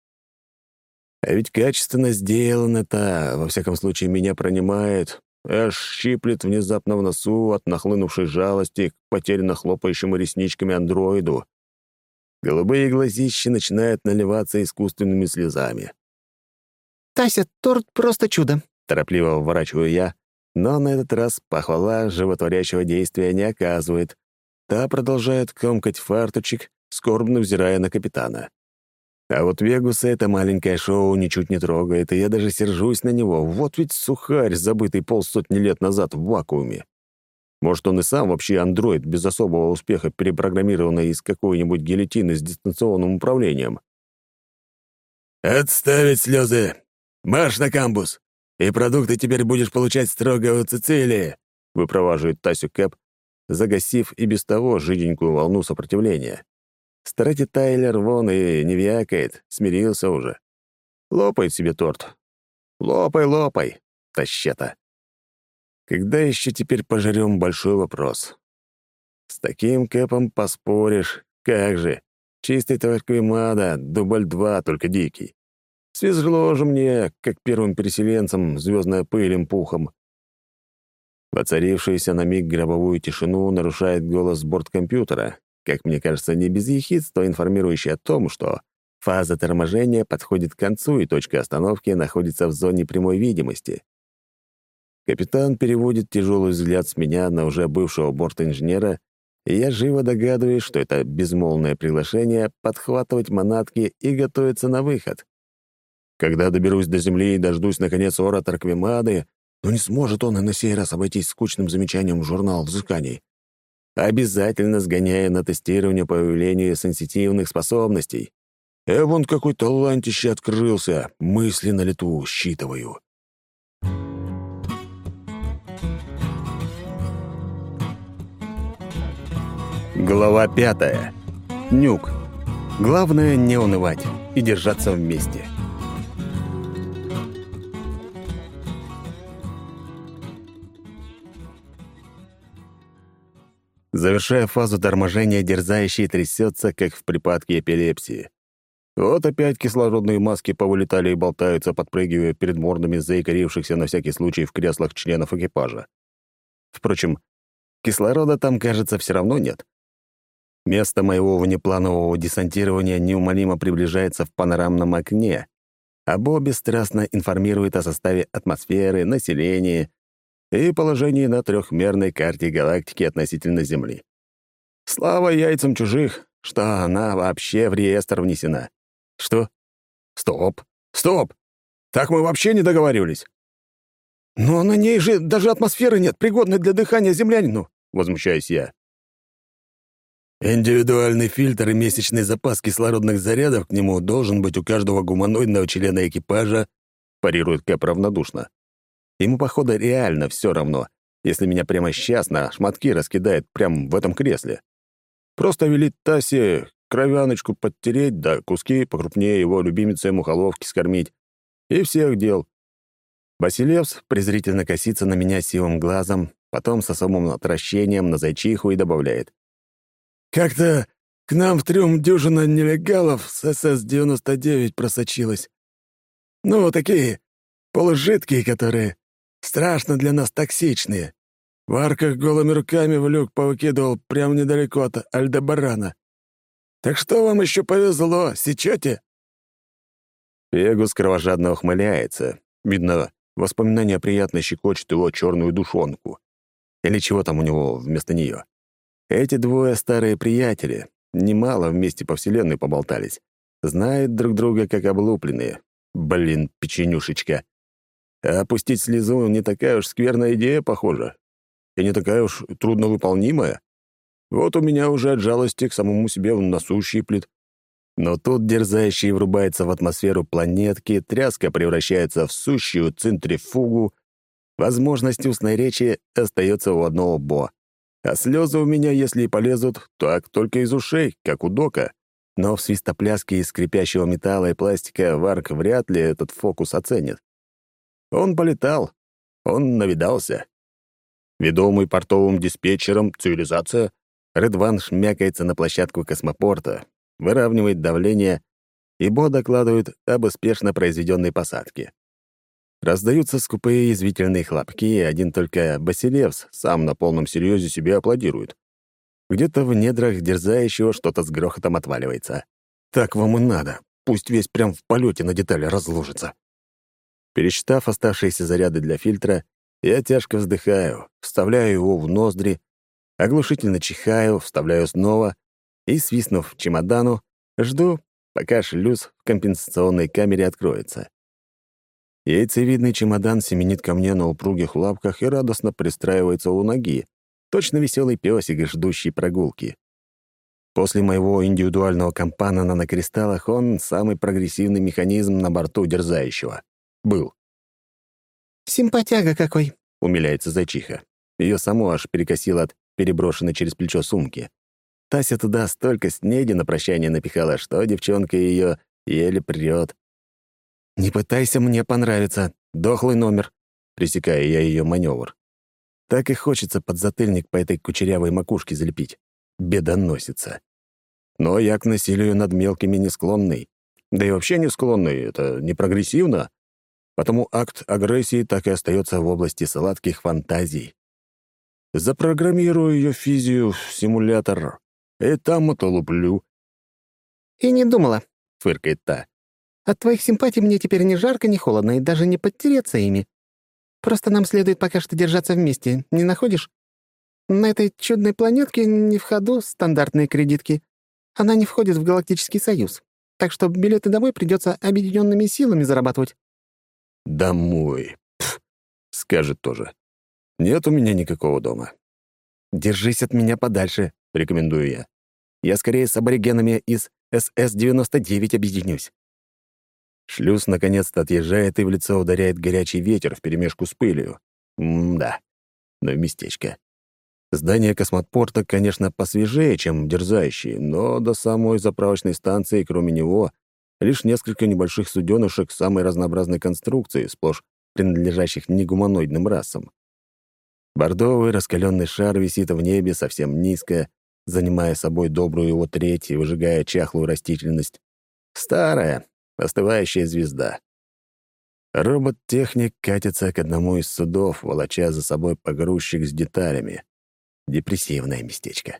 А ведь качественно сделано-то, во всяком случае, меня пронимает, аж щиплет внезапно в носу от нахлынувшей жалости к потерянно хлопающему ресничками андроиду. Голубые глазищи начинают наливаться искусственными слезами. «Тася, торт просто чудо!» — торопливо вворачиваю я, но на этот раз похвала животворящего действия не оказывает. Та продолжает комкать фарточек, скорбно взирая на капитана. А вот Вегуса это маленькое шоу ничуть не трогает, и я даже сержусь на него. Вот ведь сухарь, забытый полсотни лет назад в вакууме. Может, он и сам вообще андроид без особого успеха, перепрограммированный из какой-нибудь гильотины с дистанционным управлением. «Отставить слезы! Марш на камбус! И продукты теперь будешь получать строго у Цицилии!» выпроваживает Тасю Кэп, загасив и без того жиденькую волну сопротивления. Старатель Тайлер вон и не вякает, смирился уже. Лопает себе торт. Лопай, лопай, тащета. Когда еще теперь пожрем большой вопрос? С таким кэпом поспоришь, как же. Чистый Тарквимада, дубль два, только дикий. Свезло же мне, как первым переселенцам, звездная пылем пухом. Воцарившуюся на миг гробовую тишину нарушает голос борткомпьютера, как мне кажется, не без ехидства, информирующий о том, что фаза торможения подходит к концу, и точка остановки находится в зоне прямой видимости. Капитан переводит тяжелый взгляд с меня на уже бывшего борт-инженера, и я живо догадываюсь, что это безмолвное приглашение подхватывать манатки и готовиться на выход. Когда доберусь до земли и дождусь, наконец, ора Тарквимады, но не сможет он и на сей раз обойтись скучным замечанием в журнал взысканий обязательно сгоняя на тестирование по сенситивных способностей. Эвон какой талантище открылся, мысли на лету считываю. Глава пятая. Нюк. Главное — не унывать и держаться вместе. Завершая фазу торможения, дерзающий трясется, как в припадке эпилепсии. Вот опять кислородные маски повылетали и болтаются, подпрыгивая перед мордами заикарившихся на всякий случай в креслах членов экипажа. Впрочем, кислорода там, кажется, все равно нет. Место моего внепланового десантирования неумолимо приближается в панорамном окне, а Бобби страстно информирует о составе атмосферы, населения и положении на трехмерной карте галактики относительно Земли. Слава яйцам чужих, что она вообще в реестр внесена. Что? Стоп! Стоп! Так мы вообще не договаривались. «Но на ней же даже атмосферы нет, пригодной для дыхания землянину!» — возмущаюсь я. Индивидуальный фильтр и месячный запас кислородных зарядов к нему должен быть у каждого гуманоидного члена экипажа, парирует Кэп равнодушно. Ему, походу, реально все равно, если меня прямо сейчас на шматки раскидает прямо в этом кресле. Просто велит Тасе кровяночку подтереть, да куски покрупнее его любимицы мухоловки скормить. И всех дел. Басилевс презрительно косится на меня сивым глазом, потом с особым отвращением на зайчиху и добавляет. Как-то к нам в трюм дюжина нелегалов с СС-99 просочилась. Ну, такие полужидкие, которые страшно для нас токсичные. В арках голыми руками в люк повыкидывал прямо недалеко от Альдебарана. Так что вам еще повезло, сечете? Пегус кровожадно ухмыляется. Видно, воспоминания приятно щекочут его черную душонку. Или чего там у него вместо нее. Эти двое старые приятели, немало вместе по вселенной поболтались. Знают друг друга как облупленные. Блин, печенюшечка. А опустить слезу не такая уж скверная идея, похоже. И не такая уж трудновыполнимая. Вот у меня уже от жалости к самому себе в носу щиплет. Но тут дерзающий врубается в атмосферу планетки, тряска превращается в сущую центрифугу, возможность устной речи остается у одного Бо. А слезы у меня, если и полезут, так только из ушей, как у Дока. Но в свистопляске из скрипящего металла и пластика Варк вряд ли этот фокус оценит. Он полетал, он навидался. Ведомый портовым диспетчером «Цивилизация», Редван шмякается на площадку космопорта, выравнивает давление, и Бо докладывает об успешно произведенной посадке. Раздаются скупые язвительные хлопки, и один только Басилевс сам на полном серьезе себе аплодирует. Где-то в недрах дерзающего что-то с грохотом отваливается. Так вам и надо. Пусть весь прям в полете на детали разложится. Пересчитав оставшиеся заряды для фильтра, я тяжко вздыхаю, вставляю его в ноздри, оглушительно чихаю, вставляю снова и, свистнув чемодану, жду, пока шлюз в компенсационной камере откроется. Яйцевидный чемодан семенит ко мне на упругих лапках и радостно пристраивается у ноги, точно веселый песик, ждущий прогулки. После моего индивидуального компанона на кристаллах он самый прогрессивный механизм на борту дерзающего. Был. «Симпатяга какой!» — умиляется зайчиха. Ее само аж перекосило от переброшенной через плечо сумки. Тася туда столько снеди на прощание напихала, что девчонка ее еле прет. «Не пытайся мне понравиться. Дохлый номер», — пресекая я ее маневр. Так и хочется подзатыльник по этой кучерявой макушке залепить. Бедоносится. Но я к насилию над мелкими не склонный. Да и вообще не склонный, это не прогрессивно. Потому акт агрессии так и остается в области сладких фантазий. Запрограммирую ее физию в симулятор, и там отолуплю. «И не думала», — фыркает та. От твоих симпатий мне теперь ни жарко, ни холодно, и даже не подтереться ими. Просто нам следует пока что держаться вместе, не находишь? На этой чудной планетке не в ходу стандартные кредитки. Она не входит в Галактический Союз. Так что билеты домой придется объединенными силами зарабатывать». «Домой», Пф, скажет тоже. «Нет у меня никакого дома». «Держись от меня подальше», — рекомендую я. «Я скорее с аборигенами из СС-99 объединюсь». Шлюз наконец-то отъезжает и в лицо ударяет горячий ветер вперемешку с пылью. М-да, ну местечко. Здание космопорта, конечно, посвежее, чем дерзающие, но до самой заправочной станции, кроме него, лишь несколько небольших суденышек самой разнообразной конструкции, сплошь принадлежащих негуманоидным расам. Бордовый раскаленный шар висит в небе совсем низко, занимая собой добрую его треть и выжигая чахлую растительность. Старая, остывающая звезда. Робот-техник катится к одному из судов, волоча за собой погрузчик с деталями. Депрессивное местечко.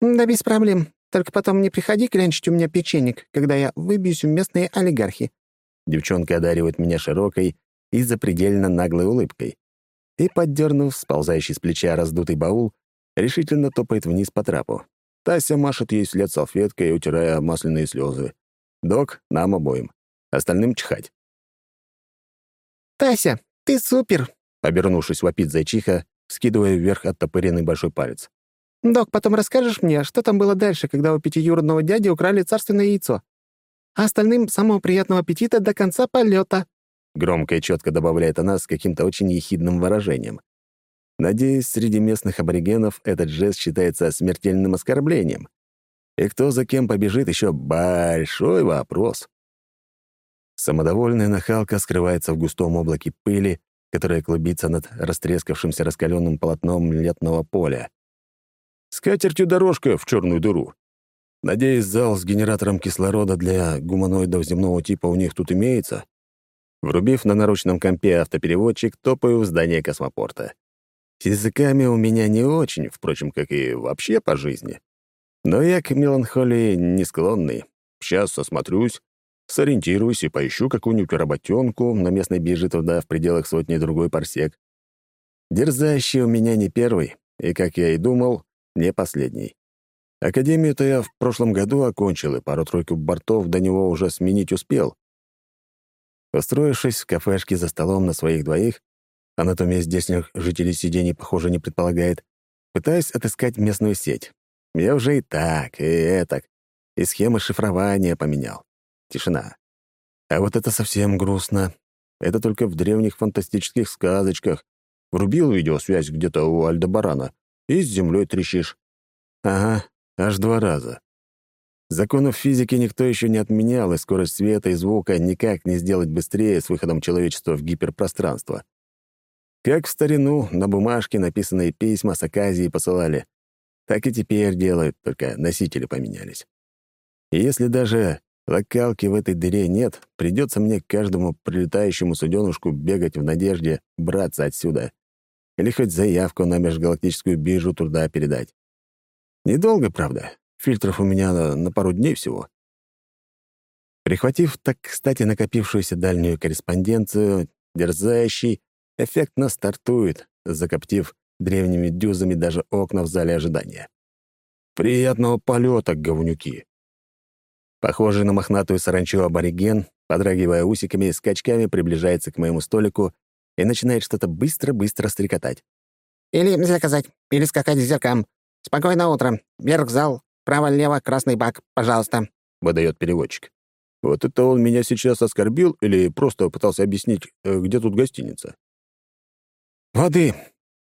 «Да без проблем. Только потом не приходи клянчить у меня печенек, когда я выбьюсь в местные олигархи». Девчонка одаривает меня широкой и запредельно наглой улыбкой. И, поддернув сползающий с плеча раздутый баул, решительно топает вниз по трапу. Тася машет ей вслед салфеткой, утирая масляные слезы. Док, нам обоим. Остальным чихать. «Тася, ты супер!» — обернувшись, вопит зайчиха, скидывая вверх оттопыренный большой палец. «Док, потом расскажешь мне, что там было дальше, когда у пятиюродного дяди украли царственное яйцо? А остальным самого приятного аппетита до конца полета. Громко и четко добавляет она с каким-то очень ехидным выражением. Надеюсь, среди местных аборигенов этот жест считается смертельным оскорблением. И кто за кем побежит, еще большой вопрос. Самодовольная нахалка скрывается в густом облаке пыли, которое клубится над растрескавшимся раскаленным полотном летного поля. Скатертью дорожка в черную дыру. Надеюсь, зал с генератором кислорода для гуманоидов земного типа у них тут имеется. Врубив на наручном компе автопереводчик, топаю в здание космопорта. С языками у меня не очень, впрочем, как и вообще по жизни. Но я к меланхолии не склонный. Сейчас осмотрюсь, сориентируюсь и поищу какую-нибудь работенку на местной бирже труда в пределах сотни другой парсек. Дерзающий у меня не первый, и, как я и думал, не последний. Академию-то я в прошлом году окончил, и пару-тройку бортов до него уже сменить успел. Устроившись в кафешке за столом на своих двоих, анатомия здешних жителей сидений, похоже, не предполагает, пытаюсь отыскать местную сеть. Я уже и так, и этак, и схемы шифрования поменял. Тишина. А вот это совсем грустно. Это только в древних фантастических сказочках. Врубил видеосвязь где-то у Альдебарана и с землей трещишь. Ага, аж два раза. Законов физики никто еще не отменял, и скорость света и звука никак не сделать быстрее с выходом человечества в гиперпространство. Как в старину на бумажке написанные письма с Аказии посылали, так и теперь делают, только носители поменялись. И если даже локалки в этой дыре нет, придется мне к каждому прилетающему суденушку бегать в надежде браться отсюда. Или хоть заявку на межгалактическую биржу туда передать. Недолго, правда, Фильтров у меня на, на пару дней всего. Прихватив так, кстати, накопившуюся дальнюю корреспонденцию, дерзающий эффектно стартует, закоптив древними дюзами даже окна в зале ожидания. Приятного полета, говнюки! Похожий на мохнатую саранчу абориген, подрагивая усиками, скачками приближается к моему столику и начинает что-то быстро-быстро стрекотать. «Или заказать, или скакать зеркам. Спокойно утро. Вверх зал, Право-лево, красный бак, пожалуйста», — выдает переводчик. Вот это он меня сейчас оскорбил или просто пытался объяснить, э, где тут гостиница? «Воды.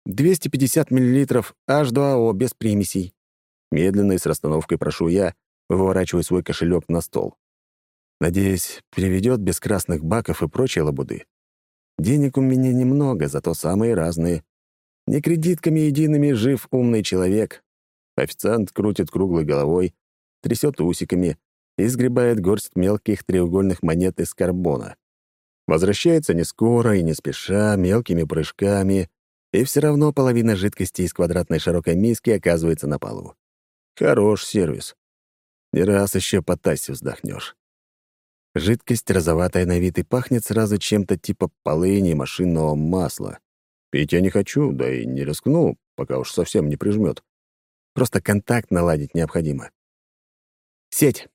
250 миллилитров H2O без примесей». Медленно и с расстановкой прошу я, выворачивая свой кошелек на стол. Надеюсь, переведет без красных баков и прочей лабуды. Денег у меня немного, зато самые разные. Не кредитками едиными жив умный человек, Официант крутит круглой головой, трясет усиками и сгребает горсть мелких треугольных монет из карбона. Возвращается не скоро и не спеша, мелкими прыжками, и все равно половина жидкости из квадратной широкой миски оказывается на полу. Хорош сервис. Не раз еще по тасе вздохнешь. Жидкость розоватая на вид и пахнет сразу чем-то типа полыни машинного масла. Пить я не хочу, да и не рискну, пока уж совсем не прижмет. Просто контакт наладить необходимо. «Сеть.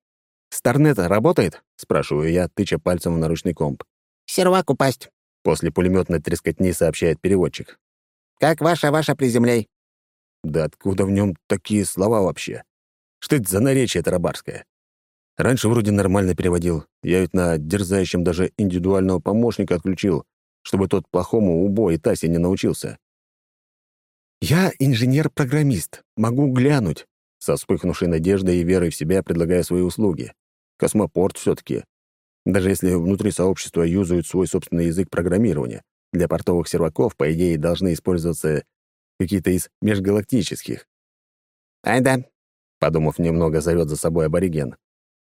Старнета работает?» — спрашиваю я, тыча пальцем в наручный комп. «Сервак упасть», — после пулеметной трескотни сообщает переводчик. «Как ваша-ваша приземляй?» Да откуда в нем такие слова вообще? Что это за наречие тарабарское? Раньше вроде нормально переводил. Я ведь на дерзающем даже индивидуального помощника отключил, чтобы тот плохому убой и Тасе не научился. «Я инженер-программист. Могу глянуть», — со вспыхнувшей надеждой и верой в себя предлагая свои услуги. Космопорт все таки Даже если внутри сообщества юзают свой собственный язык программирования, для портовых серваков, по идее, должны использоваться какие-то из межгалактических. «Ай да», — подумав немного, зовет за собой абориген.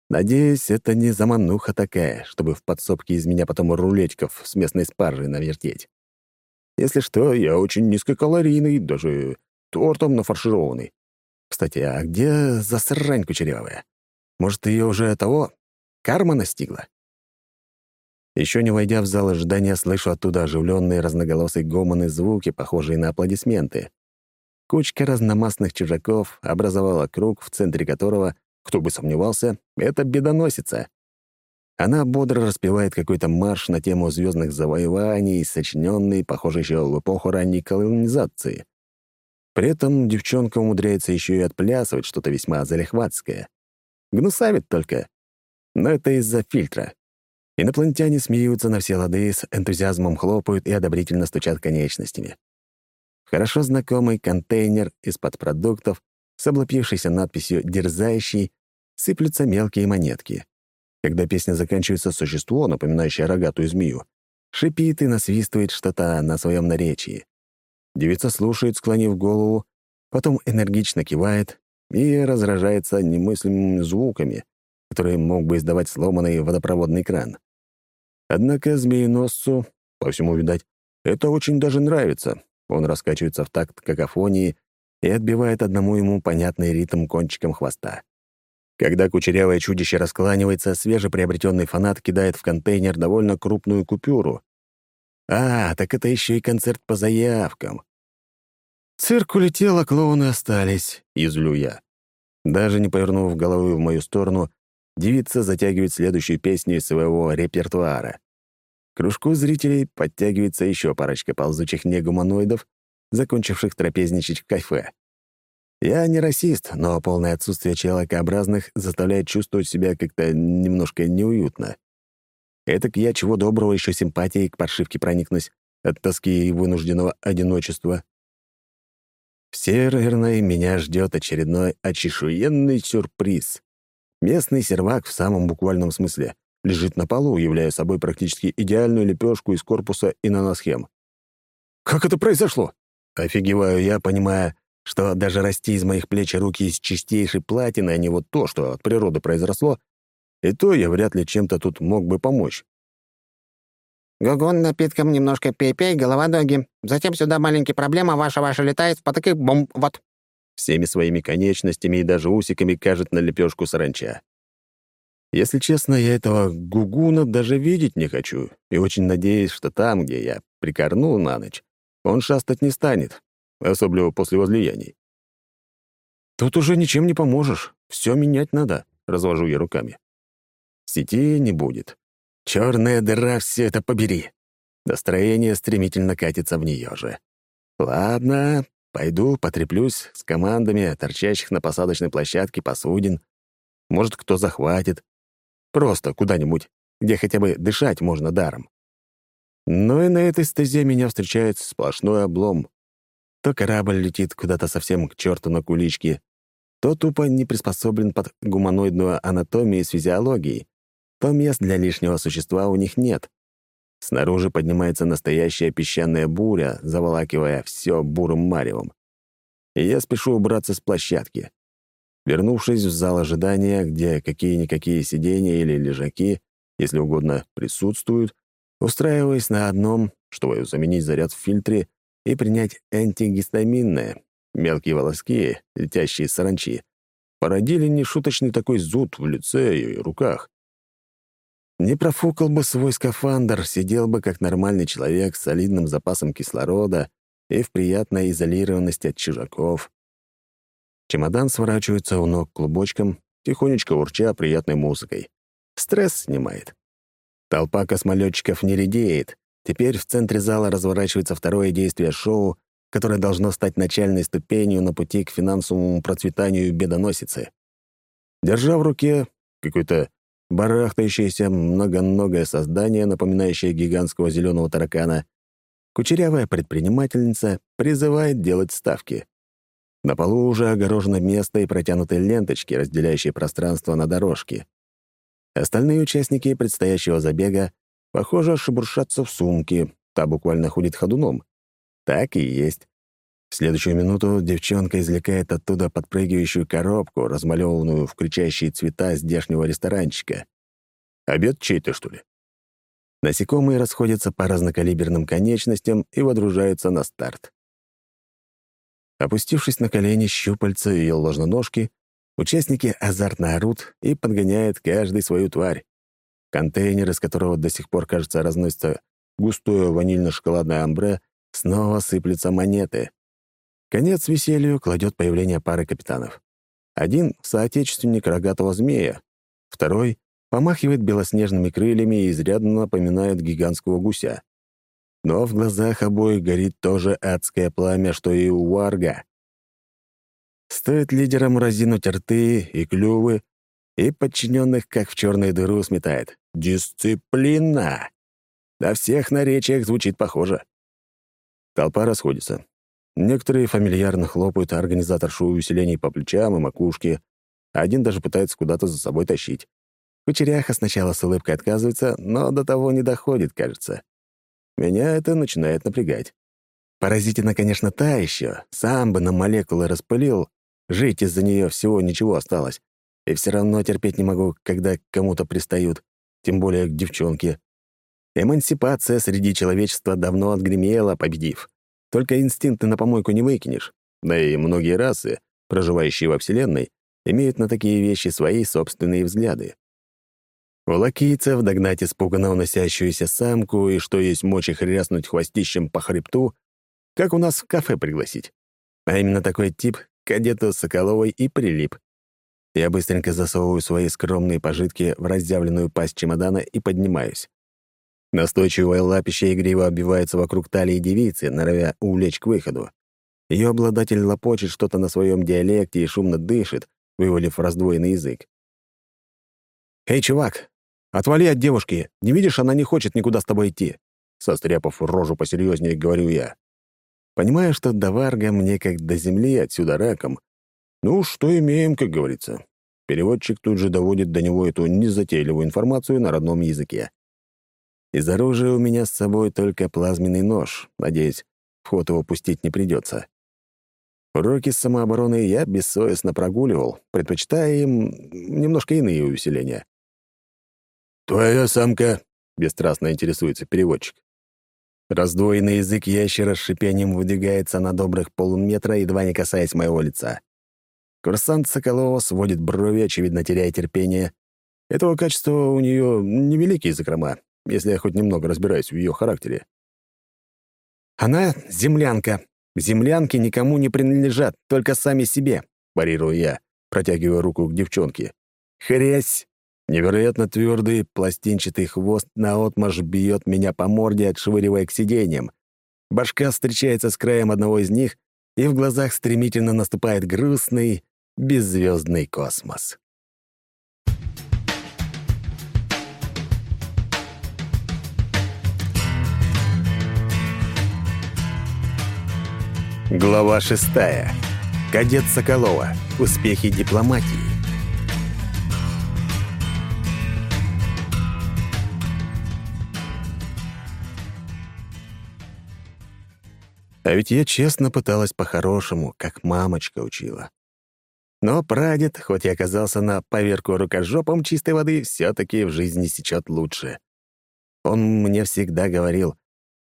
«Надеюсь, это не замануха такая, чтобы в подсобке из меня потом рулетиков с местной спаржей навертеть». Если что, я очень низкокалорийный, даже тортом нафаршированный. Кстати, а где засрань кучерявая? Может, ее уже того карма настигла? Еще не войдя в зал ожидания, слышу оттуда оживленные разноголосые гомоны звуки, похожие на аплодисменты. Кучка разномастных чужаков образовала круг, в центре которого, кто бы сомневался, это бедоносица. Она бодро распевает какой-то марш на тему звездных завоеваний, сочиненный, похоже, еще в эпоху ранней колонизации. При этом девчонка умудряется еще и отплясывать что-то весьма залихватское. Гнусавит только. Но это из-за фильтра. Инопланетяне смеются на все лады, с энтузиазмом хлопают и одобрительно стучат конечностями. Хорошо знакомый контейнер из-под продуктов с облупившейся надписью «Дерзающий» сыплются мелкие монетки. Когда песня заканчивается, существо, напоминающее рогатую змею, шипит и насвистывает что-то на своем наречии. Девица слушает, склонив голову, потом энергично кивает и разражается немыслимыми звуками, которые мог бы издавать сломанный водопроводный кран. Однако змееносцу, по всему видать, это очень даже нравится. Он раскачивается в такт какофонии и отбивает одному ему понятный ритм кончиком хвоста. Когда кучерявое чудище раскланивается, свежеприобретенный фанат кидает в контейнер довольно крупную купюру. А, так это еще и концерт по заявкам. Цирк улетел, а клоуны остались, язвлю я. Даже не повернув головы в мою сторону, девица затягивает следующую песню из своего репертуара. Кружку зрителей подтягивается еще парочка ползучих негуманоидов, закончивших трапезничать в кафе. Я не расист, но полное отсутствие человекообразных заставляет чувствовать себя как-то немножко неуютно. Этак я чего доброго еще симпатией к паршивке проникнусь от тоски и вынужденного одиночества. В Северной меня ждет очередной очешуенный сюрприз. Местный сервак в самом буквальном смысле лежит на полу, являя собой практически идеальную лепешку из корпуса и наносхем. «Как это произошло?» Офигеваю я, понимая, что даже расти из моих плеч руки из чистейшей платины, а не вот то, что от природы произросло, и то я вряд ли чем-то тут мог бы помочь. Гугун напитком немножко пей-пей, голова доги. Затем сюда маленький проблема, ваша-ваша летает, потыки, бум, вот. Всеми своими конечностями и даже усиками кажет на лепешку саранча. Если честно, я этого гугуна даже видеть не хочу, и очень надеюсь, что там, где я прикорну на ночь, он шастать не станет, особенно после возлияний. Тут уже ничем не поможешь, все менять надо, развожу я руками. Сети не будет. Черная дыра все это побери. Настроение стремительно катится в нее же. Ладно, пойду потреплюсь с командами, торчащих на посадочной площадке посудин. Может, кто захватит. Просто куда-нибудь, где хотя бы дышать можно даром. Но и на этой стезе меня встречает сплошной облом. То корабль летит куда-то совсем к черту на куличке, то тупо не приспособлен под гуманоидную анатомию с физиологией, то мест для лишнего существа у них нет. Снаружи поднимается настоящая песчаная буря, заволакивая все бурым маревом. И я спешу убраться с площадки. Вернувшись в зал ожидания, где какие-никакие сиденья или лежаки, если угодно, присутствуют, устраиваясь на одном, чтобы заменить заряд в фильтре и принять антигистаминное, мелкие волоски, летящие саранчи, породили нешуточный такой зуд в лице и руках. Не профукал бы свой скафандр, сидел бы как нормальный человек с солидным запасом кислорода и в приятной изолированности от чужаков. Чемодан сворачивается у ног клубочком, тихонечко урча приятной музыкой. Стресс снимает. Толпа космолетчиков не редеет. Теперь в центре зала разворачивается второе действие шоу, которое должно стать начальной ступенью на пути к финансовому процветанию бедоносицы. Держа в руке какой-то барахтающееся многоногое создание, напоминающее гигантского зеленого таракана, кучерявая предпринимательница призывает делать ставки. На полу уже огорожено место и протянуты ленточки, разделяющие пространство на дорожке. Остальные участники предстоящего забега, похоже, шебуршатся в сумке, та буквально ходит ходуном. Так и есть. В следующую минуту девчонка извлекает оттуда подпрыгивающую коробку, размалеванную в кричащие цвета здешнего ресторанчика. Обед чей-то, что ли? Насекомые расходятся по разнокалиберным конечностям и водружаются на старт. Опустившись на колени, щупальца и ложноножки, участники азартно орут и подгоняют каждый свою тварь. Контейнер, из которого до сих пор, кажется, разносится густое ванильно-шоколадное амбре, снова сыплются монеты. Конец веселью кладет появление пары капитанов. Один — соотечественник рогатого змея, второй помахивает белоснежными крыльями и изрядно напоминает гигантского гуся. Но в глазах обоих горит тоже адское пламя, что и у Варга. Стоит лидерам разинуть рты и клювы, и подчиненных, как в черную дыру, сметает. Дисциплина! На всех наречиях звучит похоже. Толпа расходится. Некоторые фамильярно хлопают организаторшу увеселений по плечам и макушке, а один даже пытается куда-то за собой тащить. Кучеряха сначала с улыбкой отказывается, но до того не доходит, кажется. Меня это начинает напрягать. Поразительно, конечно, та еще. Сам бы на молекулы распылил. Жить из-за нее всего ничего осталось. И все равно терпеть не могу, когда к кому-то пристают, тем более к девчонке. Эмансипация среди человечества давно отгремела, победив. Только инстинкты на помойку не выкинешь. Да и многие расы, проживающие во Вселенной, имеют на такие вещи свои собственные взгляды. У лакийцев догнать испуганно уносящуюся самку и что есть мочи хряснуть хвостищем по хребту, как у нас в кафе пригласить. А именно такой тип кадету Соколовой и прилип. Я быстренько засовываю свои скромные пожитки в разъявленную пасть чемодана и поднимаюсь. Настойчивое лапище игриво оббивается вокруг талии девицы, норовя увлечь к выходу. Ее обладатель лопочет что-то на своем диалекте и шумно дышит, вывалив раздвоенный язык. «Эй, чувак, отвали от девушки! Не видишь, она не хочет никуда с тобой идти!» Состряпав рожу посерьезнее, говорю я. Понимаю, что до Варга мне как до земли, отсюда раком. Ну, что имеем, как говорится. Переводчик тут же доводит до него эту незатейливую информацию на родном языке. Из оружия у меня с собой только плазменный нож. Надеюсь, в ход его пустить не придется. Уроки самообороны я бессовестно прогуливал, предпочитая им немножко иные усиления. «Твоя самка?» — бесстрастно интересуется переводчик. Раздвоенный язык ящера с шипением выдвигается на добрых полметра, едва не касаясь моего лица. Курсант Соколова сводит брови, очевидно теряя терпение. Этого качества у нее невеликие закрома, если я хоть немного разбираюсь в ее характере. «Она — землянка. Землянки никому не принадлежат, только сами себе», — парирую я, протягивая руку к девчонке. «Хрясь!» Невероятно твердый, пластинчатый хвост наотмашь бьет меня по морде, отшвыривая к сиденьям. Башка встречается с краем одного из них, и в глазах стремительно наступает грустный, беззвездный космос. Глава шестая. Кадет Соколова. Успехи дипломатии. А ведь я честно пыталась по-хорошему, как мамочка учила. Но прадед, хоть и оказался на поверку рукожопом чистой воды, все таки в жизни сечет лучше. Он мне всегда говорил,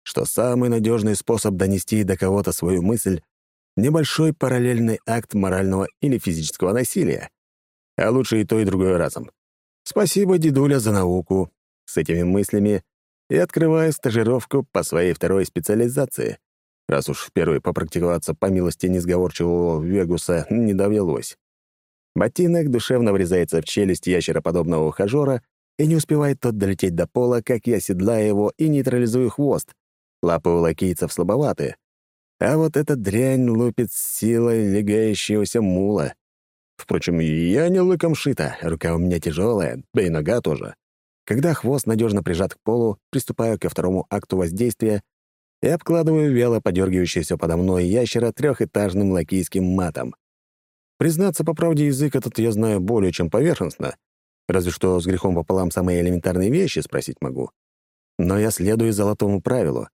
что самый надежный способ донести до кого-то свою мысль — небольшой параллельный акт морального или физического насилия. А лучше и то, и другое разом. Спасибо, дедуля, за науку. С этими мыслями и открываю стажировку по своей второй специализации, раз уж в первой попрактиковаться по милости несговорчивого Вегуса не довелось. Ботинок душевно врезается в челюсть ящероподобного ухажера, и не успевает тот долететь до пола, как я седлаю его и нейтрализую хвост, Лапы у лакейцев слабоваты. А вот эта дрянь лупит с силой легающегося мула. Впрочем, я не лыком шита, рука у меня тяжелая, да и нога тоже. Когда хвост надежно прижат к полу, приступаю ко второму акту воздействия и обкладываю вяло подергивающийся подо мной ящера трехэтажным лакейским матом. Признаться, по правде, язык этот я знаю более чем поверхностно, разве что с грехом пополам самые элементарные вещи спросить могу. Но я следую золотому правилу.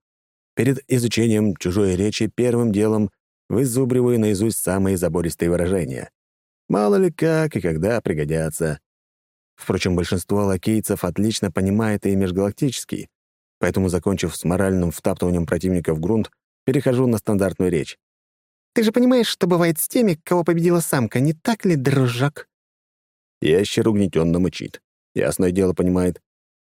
Перед изучением чужой речи первым делом вызубриваю наизусть самые забористые выражения. Мало ли как и когда пригодятся. Впрочем, большинство лакейцев отлично понимает и межгалактический, поэтому, закончив с моральным втаптыванием противника в грунт, перехожу на стандартную речь. «Ты же понимаешь, что бывает с теми, кого победила самка, не так ли, дружок?» Ящер угнетенно мычит. Ясное дело понимает,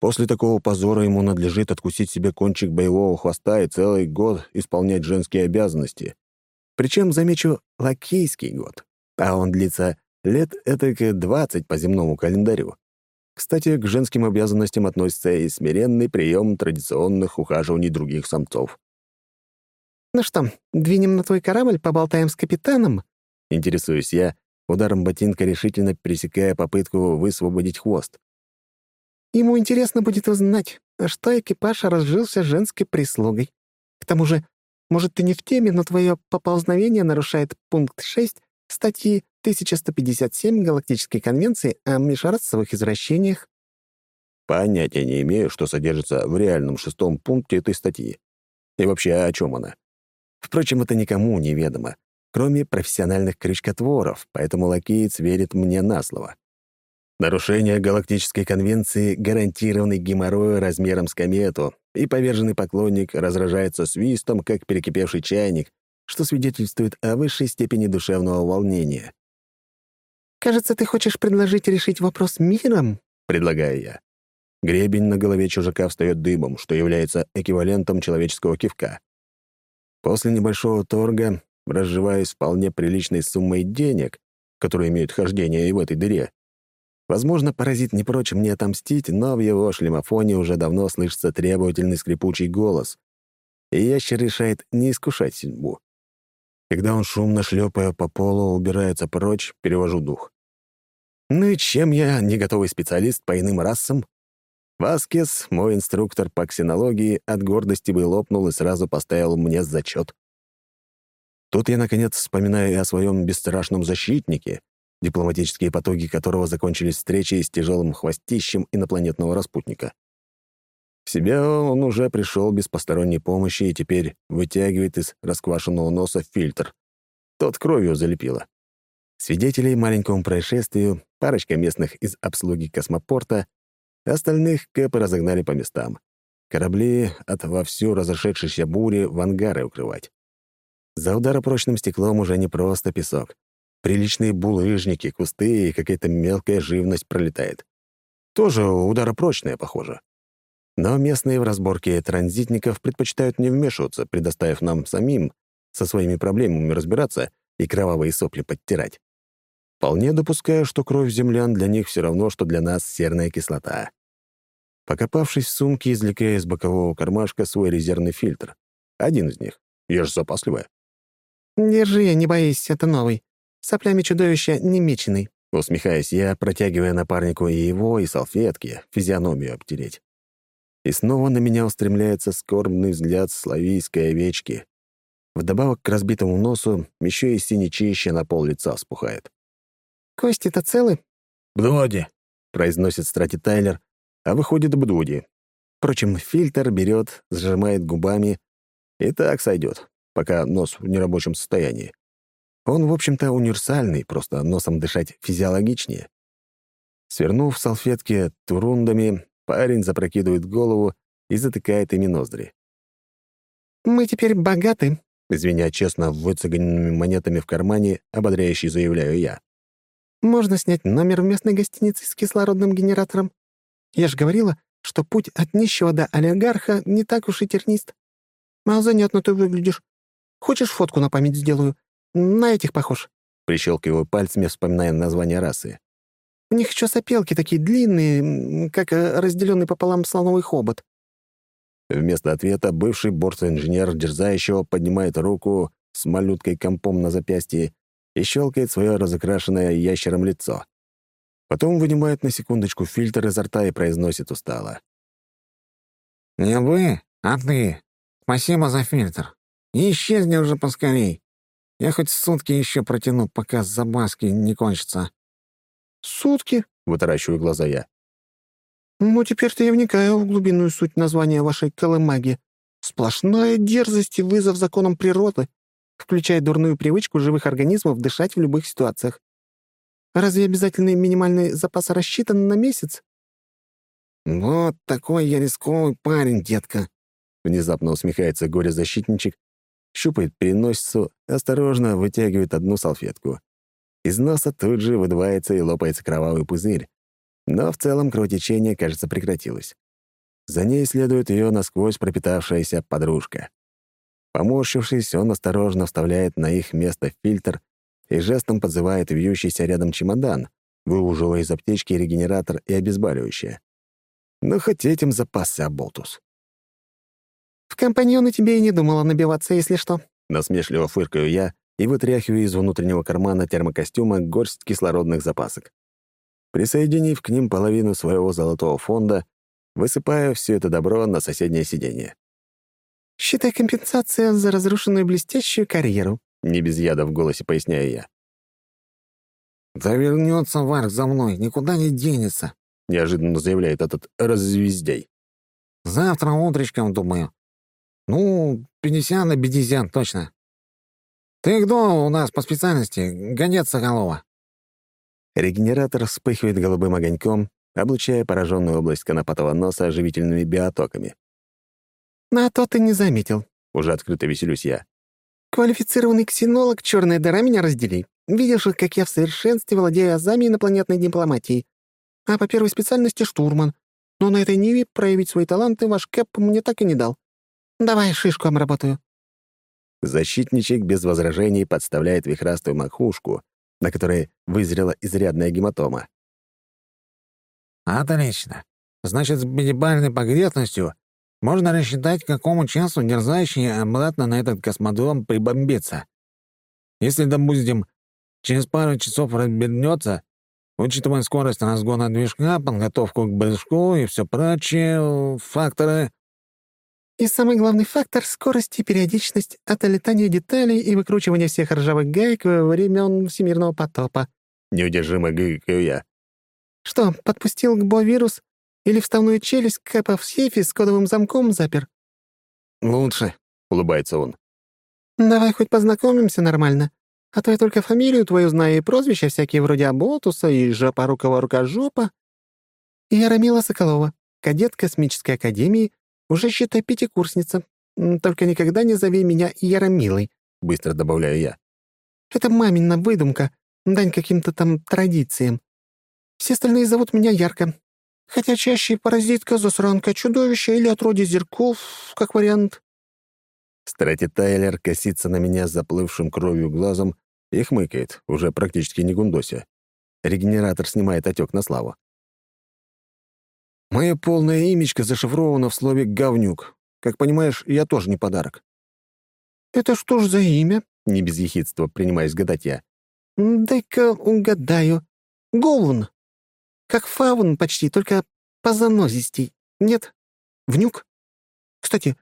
После такого позора ему надлежит откусить себе кончик боевого хвоста и целый год исполнять женские обязанности. Причем, замечу, лакейский год, а он длится лет этак 20 по земному календарю. Кстати, к женским обязанностям относится и смиренный прием традиционных ухаживаний других самцов. «Ну что, двинем на твой корабль, поболтаем с капитаном?» Интересуюсь я, ударом ботинка решительно пересекая попытку высвободить хвост. «Ему интересно будет узнать, что экипаж разжился женской прислугой. К тому же, может, ты не в теме, но твое поползновение нарушает пункт 6 статьи 1157 Галактической конвенции о межрасовых извращениях». Понятия не имею, что содержится в реальном шестом пункте этой статьи. И вообще, о чем она? Впрочем, это никому не ведомо, кроме профессиональных крючкотворов, поэтому лакеец верит мне на слово. Нарушение Галактической конвенции — гарантированный геморрой размером с комету, и поверженный поклонник разражается свистом, как перекипевший чайник, что свидетельствует о высшей степени душевного волнения. «Кажется, ты хочешь предложить решить вопрос миром?» — предлагаю я. Гребень на голове чужака встает дыбом, что является эквивалентом человеческого кивка. После небольшого торга разживаюсь вполне приличной суммой денег, которые имеют хождение и в этой дыре. Возможно, паразит не прочь мне отомстить, но в его шлемофоне уже давно слышится требовательный скрипучий голос, и ящер решает не искушать судьбу. Когда он, шумно шлепая по полу, убирается прочь, перевожу дух. Ну и чем я не готовый специалист по иным расам? Васкес, мой инструктор по ксенологии, от гордости бы лопнул и сразу поставил мне зачет. Тут я, наконец, вспоминаю и о своем бесстрашном защитнике, дипломатические потоки которого закончились встречей с тяжелым хвостищем инопланетного распутника. В себя он уже пришел без посторонней помощи и теперь вытягивает из расквашенного носа фильтр. Тот кровью залепило. Свидетелей маленькому происшествию, парочка местных из обслуги космопорта Остальных Кэпы разогнали по местам. Корабли от вовсю разошедшейся бури в ангары укрывать. За ударопрочным стеклом уже не просто песок. Приличные булыжники, кусты и какая-то мелкая живность пролетает. Тоже ударопрочная, похоже. Но местные в разборке транзитников предпочитают не вмешиваться, предоставив нам самим со своими проблемами разбираться и кровавые сопли подтирать. Вполне допускаю, что кровь землян для них все равно, что для нас серная кислота. Покопавшись в сумке, извлекая из бокового кармашка свой резервный фильтр. Один из них. Я же запасливая. «Держи, не боись, это новый. Соплями чудовища немеченный», — усмехаясь я, протягивая напарнику и его, и салфетки, физиономию обтереть. И снова на меня устремляется скорбный взгляд славийской овечки. Вдобавок к разбитому носу еще и синячище на пол лица вспухает. «Кости-то целы?» «Бдоди», — произносит Страти Тайлер, а выходит Бдуди. Впрочем, фильтр берет, сжимает губами, и так сойдет, пока нос в нерабочем состоянии. Он, в общем-то, универсальный, просто носом дышать физиологичнее. Свернув салфетки турундами, парень запрокидывает голову и затыкает ими ноздри. «Мы теперь богаты», — извиня честно выцеганенными монетами в кармане, ободряюще заявляю я. Можно снять номер в местной гостинице с кислородным генератором. Я же говорила, что путь от нищего до олигарха не так уж и тернист. А занятно ты выглядишь. Хочешь фотку на память сделаю? На этих похож. Прищелкиваю пальцами, вспоминая название расы. У них еще сопелки такие длинные, как э, разделенный пополам слоновый хобот. Вместо ответа бывший борт-инженер дерзающего поднимает руку с малюткой компом на запястье и щелкает свое разукрашенное ящером лицо. Потом вынимает на секундочку фильтр изо рта и произносит устало. «Не вы, а ты. Спасибо за фильтр. И исчезни уже поскорей. Я хоть сутки еще протяну, пока забаски не кончатся». «Сутки?» — вытаращиваю глаза я. «Ну, теперь-то я вникаю в глубинную суть названия вашей колымаги. Сплошная дерзость и вызов законам природы включая дурную привычку живых организмов дышать в любых ситуациях. Разве обязательный минимальный запас рассчитан на месяц? «Вот такой я рисковый парень, детка», — внезапно усмехается горе-защитничек, щупает переносицу, осторожно вытягивает одну салфетку. Из носа тут же выдувается и лопается кровавый пузырь, но в целом кровотечение, кажется, прекратилось. За ней следует ее насквозь пропитавшаяся подружка. Поморщившись, он осторожно вставляет на их место фильтр и жестом подзывает вьющийся рядом чемодан, выуживая из аптечки регенератор и обезболивающее. Но хоть этим запасся Аболтус. «В компаньоны тебе и не думала набиваться, если что», — насмешливо фыркаю я и вытряхиваю из внутреннего кармана термокостюма горсть кислородных запасок. Присоединив к ним половину своего золотого фонда, высыпаю все это добро на соседнее сиденье. «Считай компенсация за разрушенную блестящую карьеру», — не без яда в голосе поясняю я. «Да вернется Варк за мной, никуда не денется», — неожиданно заявляет этот развездей. «Завтра утречком, думаю. Ну, пятьдесят на пятьдесят, точно. Ты кто у нас по специальности? Гонец Соколова?» Регенератор вспыхивает голубым огоньком, облучая пораженную область конопатого носа оживительными биотоками. «А то ты не заметил», — уже открыто веселюсь я. «Квалифицированный ксенолог, черная дыра, меня раздели. Видишь, как я в совершенстве владею азами инопланетной дипломатии. А по первой специальности штурман. Но на этой ниве проявить свои таланты ваш Кэп мне так и не дал. Давай шишку обработаю». Защитничек без возражений подставляет вихрастую макушку, на которой вызрела изрядная гематома. «Отлично. Значит, с минимальной погретностью можно рассчитать, к какому часу дерзающий обратно на этот космодром прибомбится. Если, допустим, через пару часов развернется, учитывая скорость разгона движка, подготовку к прыжку и все прочие факторы, и самый главный фактор — скорость и периодичность отлетания деталей и выкручивания всех ржавых гаек во времен всемирного потопа. Неудержимо гыкаю я. Что, подпустил к Бо вирус? Или вставную челюсть Кэпа в сейфе с кодовым замком запер? «Лучше», — улыбается он. «Давай хоть познакомимся нормально. А то я только фамилию твою знаю и прозвища всякие вроде Аботуса и Жопорукого Рукожопа. Я Рамила Соколова, кадет Космической Академии, уже, считай, пятикурсница. Только никогда не зови меня Яромилой», — быстро добавляю я. «Это мамина выдумка, дань каким-то там традициям. Все остальные зовут меня Ярко. Хотя чаще паразитка, засранка, чудовище или отродье зерков, как вариант». Страти Тайлер косится на меня заплывшим кровью глазом и хмыкает, уже практически не гундося. Регенератор снимает отек на славу. Мое полное имечко зашифровано в слове «говнюк». Как понимаешь, я тоже не подарок. «Это что ж за имя?» — не без ехидства принимаюсь гадать я. «Дай-ка угадаю. Говн. Как фаун почти, только позанозистей. Нет? Внюк? Кстати,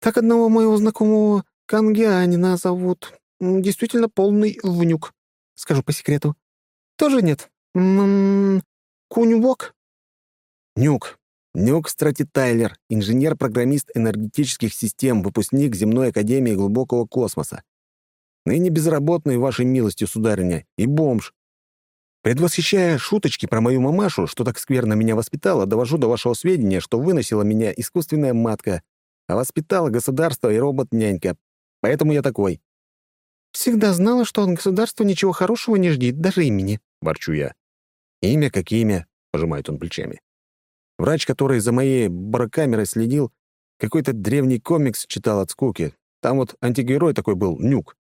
так одного моего знакомого кангианина зовут. Действительно полный внюк. Скажу по секрету. Тоже нет? М -м, Куньвок? Нюк. Нюк Страти Тайлер, инженер-программист энергетических систем, выпускник Земной Академии Глубокого Космоса. Ныне безработный вашей милостью, сударыня, и бомж. Предвосхищая шуточки про мою мамашу, что так скверно меня воспитала, довожу до вашего сведения, что выносила меня искусственная матка, а воспитала государство и робот-нянька. Поэтому я такой. «Всегда знала, что от государства ничего хорошего не ждет, даже имени», — ворчу я. «Имя как имя», — пожимает он плечами. Врач, который за моей барокамерой следил, какой-то древний комикс читал от скуки. Там вот антигерой такой был, Нюк.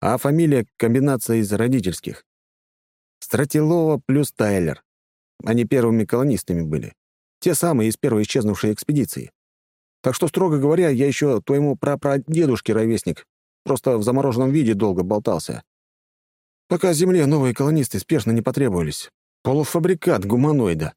А фамилия — комбинация из родительских. Стратилова плюс Тайлер. Они первыми колонистами были. Те самые из первой исчезнувшей экспедиции. Так что, строго говоря, я еще твоему прапрадедушке ровесник. Просто в замороженном виде долго болтался. Пока Земле новые колонисты спешно не потребовались. Полуфабрикат гуманоида.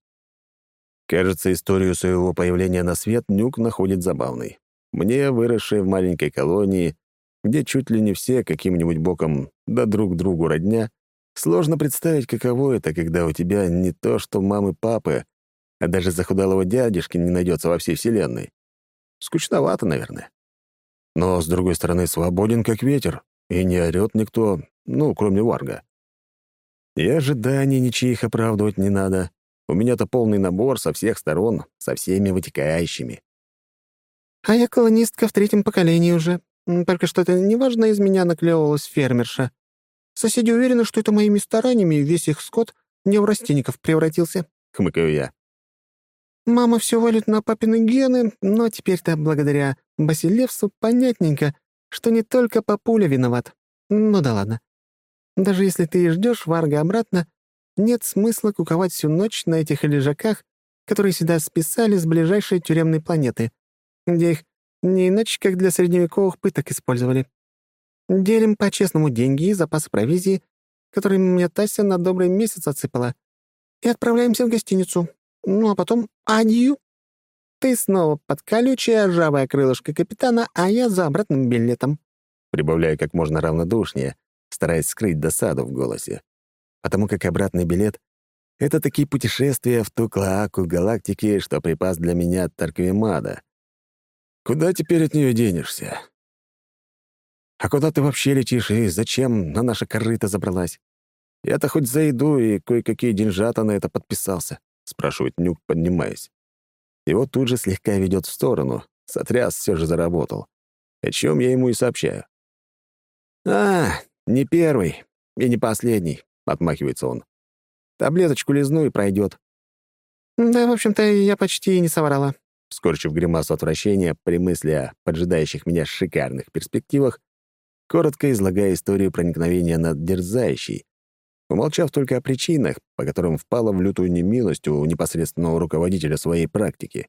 Кажется, историю своего появления на свет Нюк находит забавной. Мне, выросшей в маленькой колонии, где чуть ли не все каким-нибудь боком да друг другу родня, сложно представить, каково это, когда у тебя не то что мамы-папы, а даже захудалого дядюшки не найдется во всей вселенной. Скучновато, наверное. Но, с другой стороны, свободен как ветер, и не орёт никто, ну, кроме Варга. И ожиданий ничьих оправдывать не надо. У меня-то полный набор со всех сторон, со всеми вытекающими. А я колонистка в третьем поколении уже. Только что-то неважно из меня наклевывалась фермерша. Соседи уверены, что это моими стараниями весь их скот неврастенников превратился, — хмыкаю я. Мама все валит на папины гены, но теперь-то благодаря Басилевсу понятненько, что не только папуля виноват. Ну да ладно. Даже если ты ждешь Варга обратно, нет смысла куковать всю ночь на этих лежаках, которые сюда списали с ближайшей тюремной планеты, где их не иначе, как для средневековых пыток использовали. Делим по-честному деньги и запасы провизии, которые мне Тася на добрый месяц отсыпала, и отправляемся в гостиницу. Ну, а потом адью. Ты снова под колючее ржавое крылышко капитана, а я за обратным билетом. Прибавляю как можно равнодушнее, стараясь скрыть досаду в голосе. Потому как обратный билет — это такие путешествия в ту клоаку галактики, что припас для меня Тарквимада. Куда теперь от нее денешься? А куда ты вообще летишь и зачем на наше корыто забралась? Я-то хоть за еду и кое-какие деньжата на это подписался, спрашивает Нюк, поднимаясь. Его тут же слегка ведет в сторону. Сотряс все же заработал. О чем я ему и сообщаю. «А, не первый и не последний», — отмахивается он. «Таблеточку лизну и пройдет. «Да, в общем-то, я почти не соврала», — скорчив гримасу отвращения при мысли о поджидающих меня шикарных перспективах, коротко излагая историю проникновения над дерзающей, умолчав только о причинах, по которым впала в лютую немилость у непосредственного руководителя своей практики.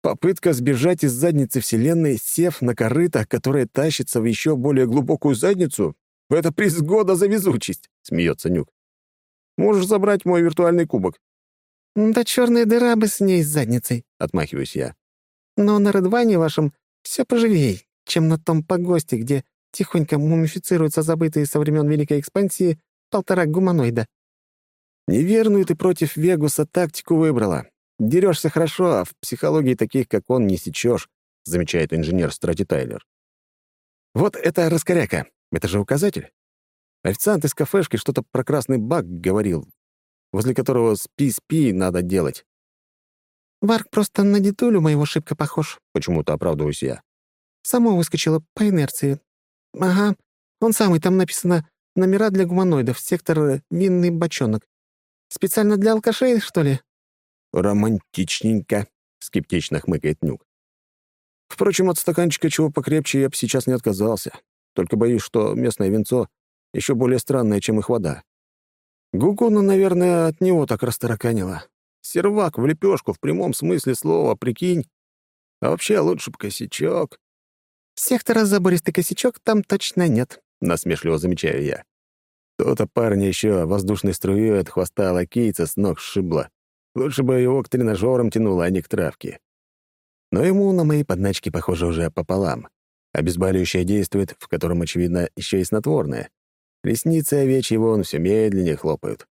Попытка сбежать из задницы Вселенной, сев на корыто, которое тащится в еще более глубокую задницу — это приз года за везучесть, — смеется Нюк. Можешь забрать мой виртуальный кубок. «Да черная дыра бы с ней с задницей», — отмахиваюсь я. «Но на Редване вашем все поживей, чем на том погосте, где тихонько мумифицируются забытые со времен Великой экспансии полтора гуманоида». «Неверную ты против Вегуса тактику выбрала. Дерешься хорошо, а в психологии таких, как он, не сечешь», — замечает инженер Страти Тайлер. «Вот это раскоряка. Это же указатель. Официант из кафешки что-то про красный баг говорил, возле которого спи-спи надо делать». «Варк просто на детулю моего шибко похож», — почему-то оправдываюсь я. «Само выскочило по инерции. Ага, он самый, там написано «Номера для гуманоидов, сектор э, «Винный бочонок». Специально для алкашей, что ли?» «Романтичненько», — скептично хмыкает Нюк. «Впрочем, от стаканчика чего покрепче я бы сейчас не отказался. Только боюсь, что местное венцо еще более странное, чем их вода. Гугуна, наверное, от него так растараканило. Сервак в лепешку в прямом смысле слова, прикинь. А вообще лучше бы косячок. «Сектора забористый косячок там точно нет», — насмешливо замечаю я. То-то парня еще воздушной струей от хвоста лакейца с ног сшибло. Лучше бы его к тренажерам тянуло, а не к травке. Но ему на мои подначки, похоже, уже пополам. Обезболивающее действует, в котором, очевидно, еще и снотворное. Ресницы овечьи вон все медленнее хлопают.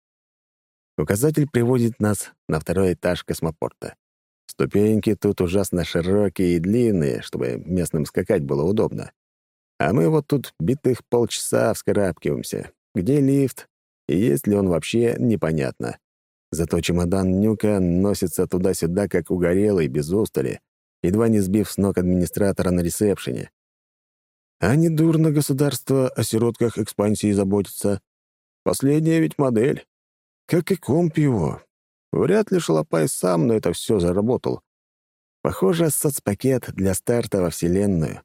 Указатель приводит нас на второй этаж космопорта. Ступеньки тут ужасно широкие и длинные, чтобы местным скакать было удобно. А мы вот тут битых полчаса вскарабкиваемся. Где лифт? И есть ли он вообще, непонятно. Зато чемодан Нюка носится туда-сюда, как угорелый, без устали, едва не сбив с ног администратора на ресепшене. А не дурно государство о сиротках экспансии заботится. Последняя ведь модель. Как и комп его. Вряд ли Шалопай сам на это все заработал. Похоже, соцпакет для старта во Вселенную.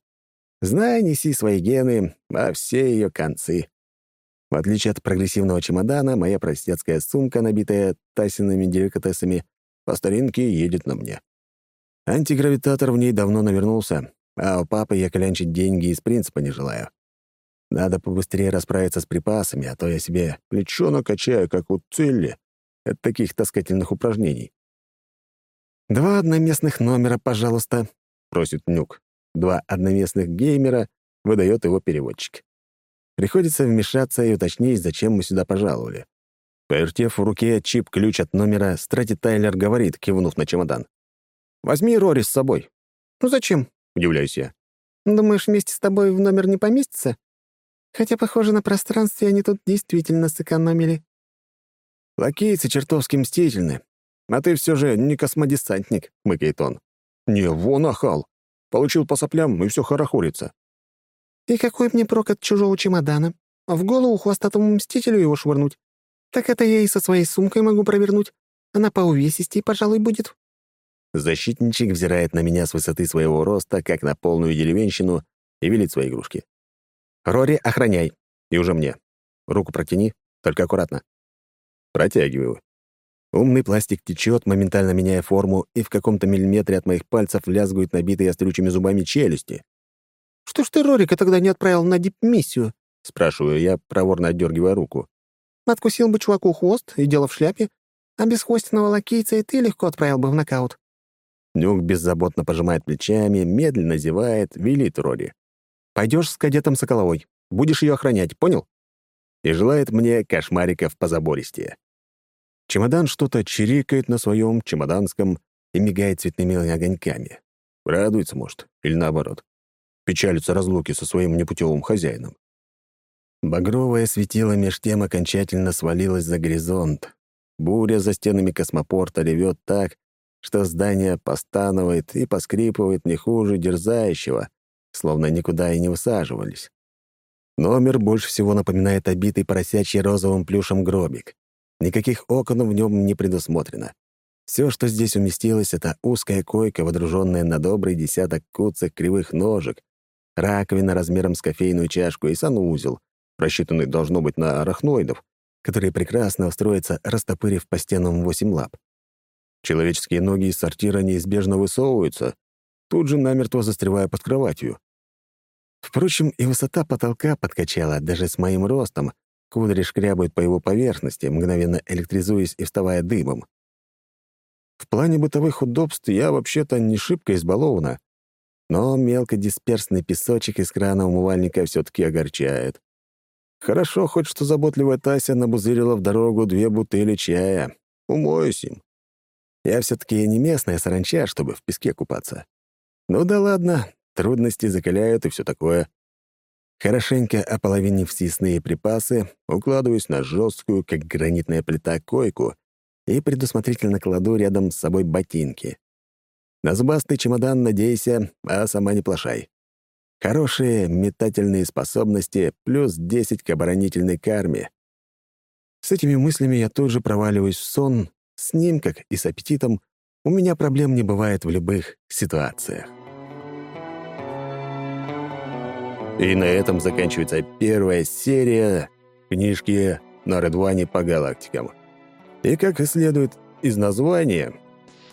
Знай, неси свои гены во все ее концы. В отличие от прогрессивного чемодана, моя простецкая сумка, набитая тасиными деликатесами, по старинке едет на мне. Антигравитатор в ней давно навернулся, а у папы я клянчить деньги из принципа не желаю. Надо побыстрее расправиться с припасами, а то я себе плечо накачаю, как у Цилли, от таких таскательных упражнений. «Два одноместных номера, пожалуйста», — просит Нюк. Два одноместных геймера выдает его переводчик. Приходится вмешаться и уточнить, зачем мы сюда пожаловали. Повертев в руке чип-ключ от номера, Страти Тайлер говорит, кивнув на чемодан. «Возьми Рори с собой». «Ну зачем?» — удивляюсь я. «Думаешь, вместе с тобой в номер не поместится? Хотя, похоже, на пространстве они тут действительно сэкономили». «Лакейцы чертовски мстительны. А ты все же не космодесантник», — мыкает он. «Не, вон ахал. Получил по соплям, и все хорохорится». «И какой мне прок от чужого чемодана? В голову хвостатому мстителю его швырнуть? Так это я и со своей сумкой могу провернуть. Она по увесистей, пожалуй, будет». Защитничек взирает на меня с высоты своего роста, как на полную деревенщину, и велит свои игрушки. «Рори, охраняй!» И уже мне. Руку протяни, только аккуратно. Протягиваю. Умный пластик течет, моментально меняя форму, и в каком-то миллиметре от моих пальцев лязгают набитые острючими зубами челюсти. «Что ж ты Рорика тогда не отправил на дип-миссию?» — спрашиваю я, проворно отдергивая руку. «Откусил бы чуваку хвост и дело в шляпе, а бесхвостного лакейца и ты легко отправил бы в нокаут». Нюк беззаботно пожимает плечами, медленно зевает, велит Рори. «Пойдешь с кадетом Соколовой. Будешь ее охранять, понял?» И желает мне кошмариков по забористее. Чемодан что-то чирикает на своем чемоданском и мигает цветными огоньками. Радуется, может, или наоборот. Печалится разлуки со своим непутевым хозяином. Багровое светило меж тем окончательно свалилось за горизонт. Буря за стенами космопорта ревет так, что здание постанывает и поскрипывает не хуже дерзающего, словно никуда и не высаживались. Номер больше всего напоминает обитый поросячий розовым плюшем гробик. Никаких окон в нем не предусмотрено. Все, что здесь уместилось, — это узкая койка, водруженная на добрый десяток куцых кривых ножек, раковина размером с кофейную чашку и санузел, рассчитанный должно быть на арахноидов, которые прекрасно устроятся, растопырив по стенам восемь лап. Человеческие ноги из сортира неизбежно высовываются, тут же намертво застревая под кроватью. Впрочем, и высота потолка подкачала даже с моим ростом, Кудри шкрябают по его поверхности, мгновенно электризуясь и вставая дымом. В плане бытовых удобств я вообще-то не шибко избалована, но мелкодисперсный песочек из крана умывальника все таки огорчает. Хорошо хоть, что заботливая Тася набузырила в дорогу две бутыли чая. Умоюсь им. Я все таки не местная саранча, чтобы в песке купаться. Ну да ладно, трудности закаляют и все такое. Хорошенько ополовинив съестные припасы, укладываюсь на жесткую, как гранитная плита, койку и предусмотрительно кладу рядом с собой ботинки. На зубастый чемодан надейся, а сама не плашай. Хорошие метательные способности плюс 10 к оборонительной карме. С этими мыслями я тут же проваливаюсь в сон. С ним, как и с аппетитом, у меня проблем не бывает в любых ситуациях. И на этом заканчивается первая серия книжки на Редване по галактикам. И как и следует из названия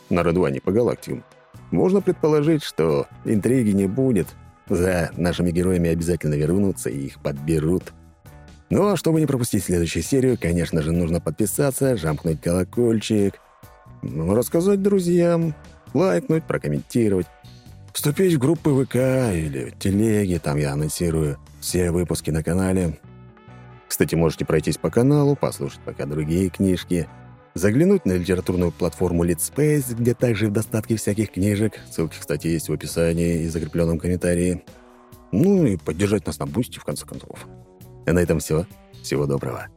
на Редване по галактикам, можно предположить, что интриги не будет. За нашими героями обязательно вернутся и их подберут. Ну а чтобы не пропустить следующую серию, конечно же, нужно подписаться, жамкнуть колокольчик, рассказать друзьям, лайкнуть, прокомментировать. Вступить в группы ВК или телеги, там я анонсирую все выпуски на канале. Кстати, можете пройтись по каналу, послушать пока другие книжки, заглянуть на литературную платформу Литсpace, где также в достатке всяких книжек, ссылки, кстати, есть в описании и закрепленном комментарии. Ну и поддержать нас на бусте, в конце концов. А на этом все. Всего доброго.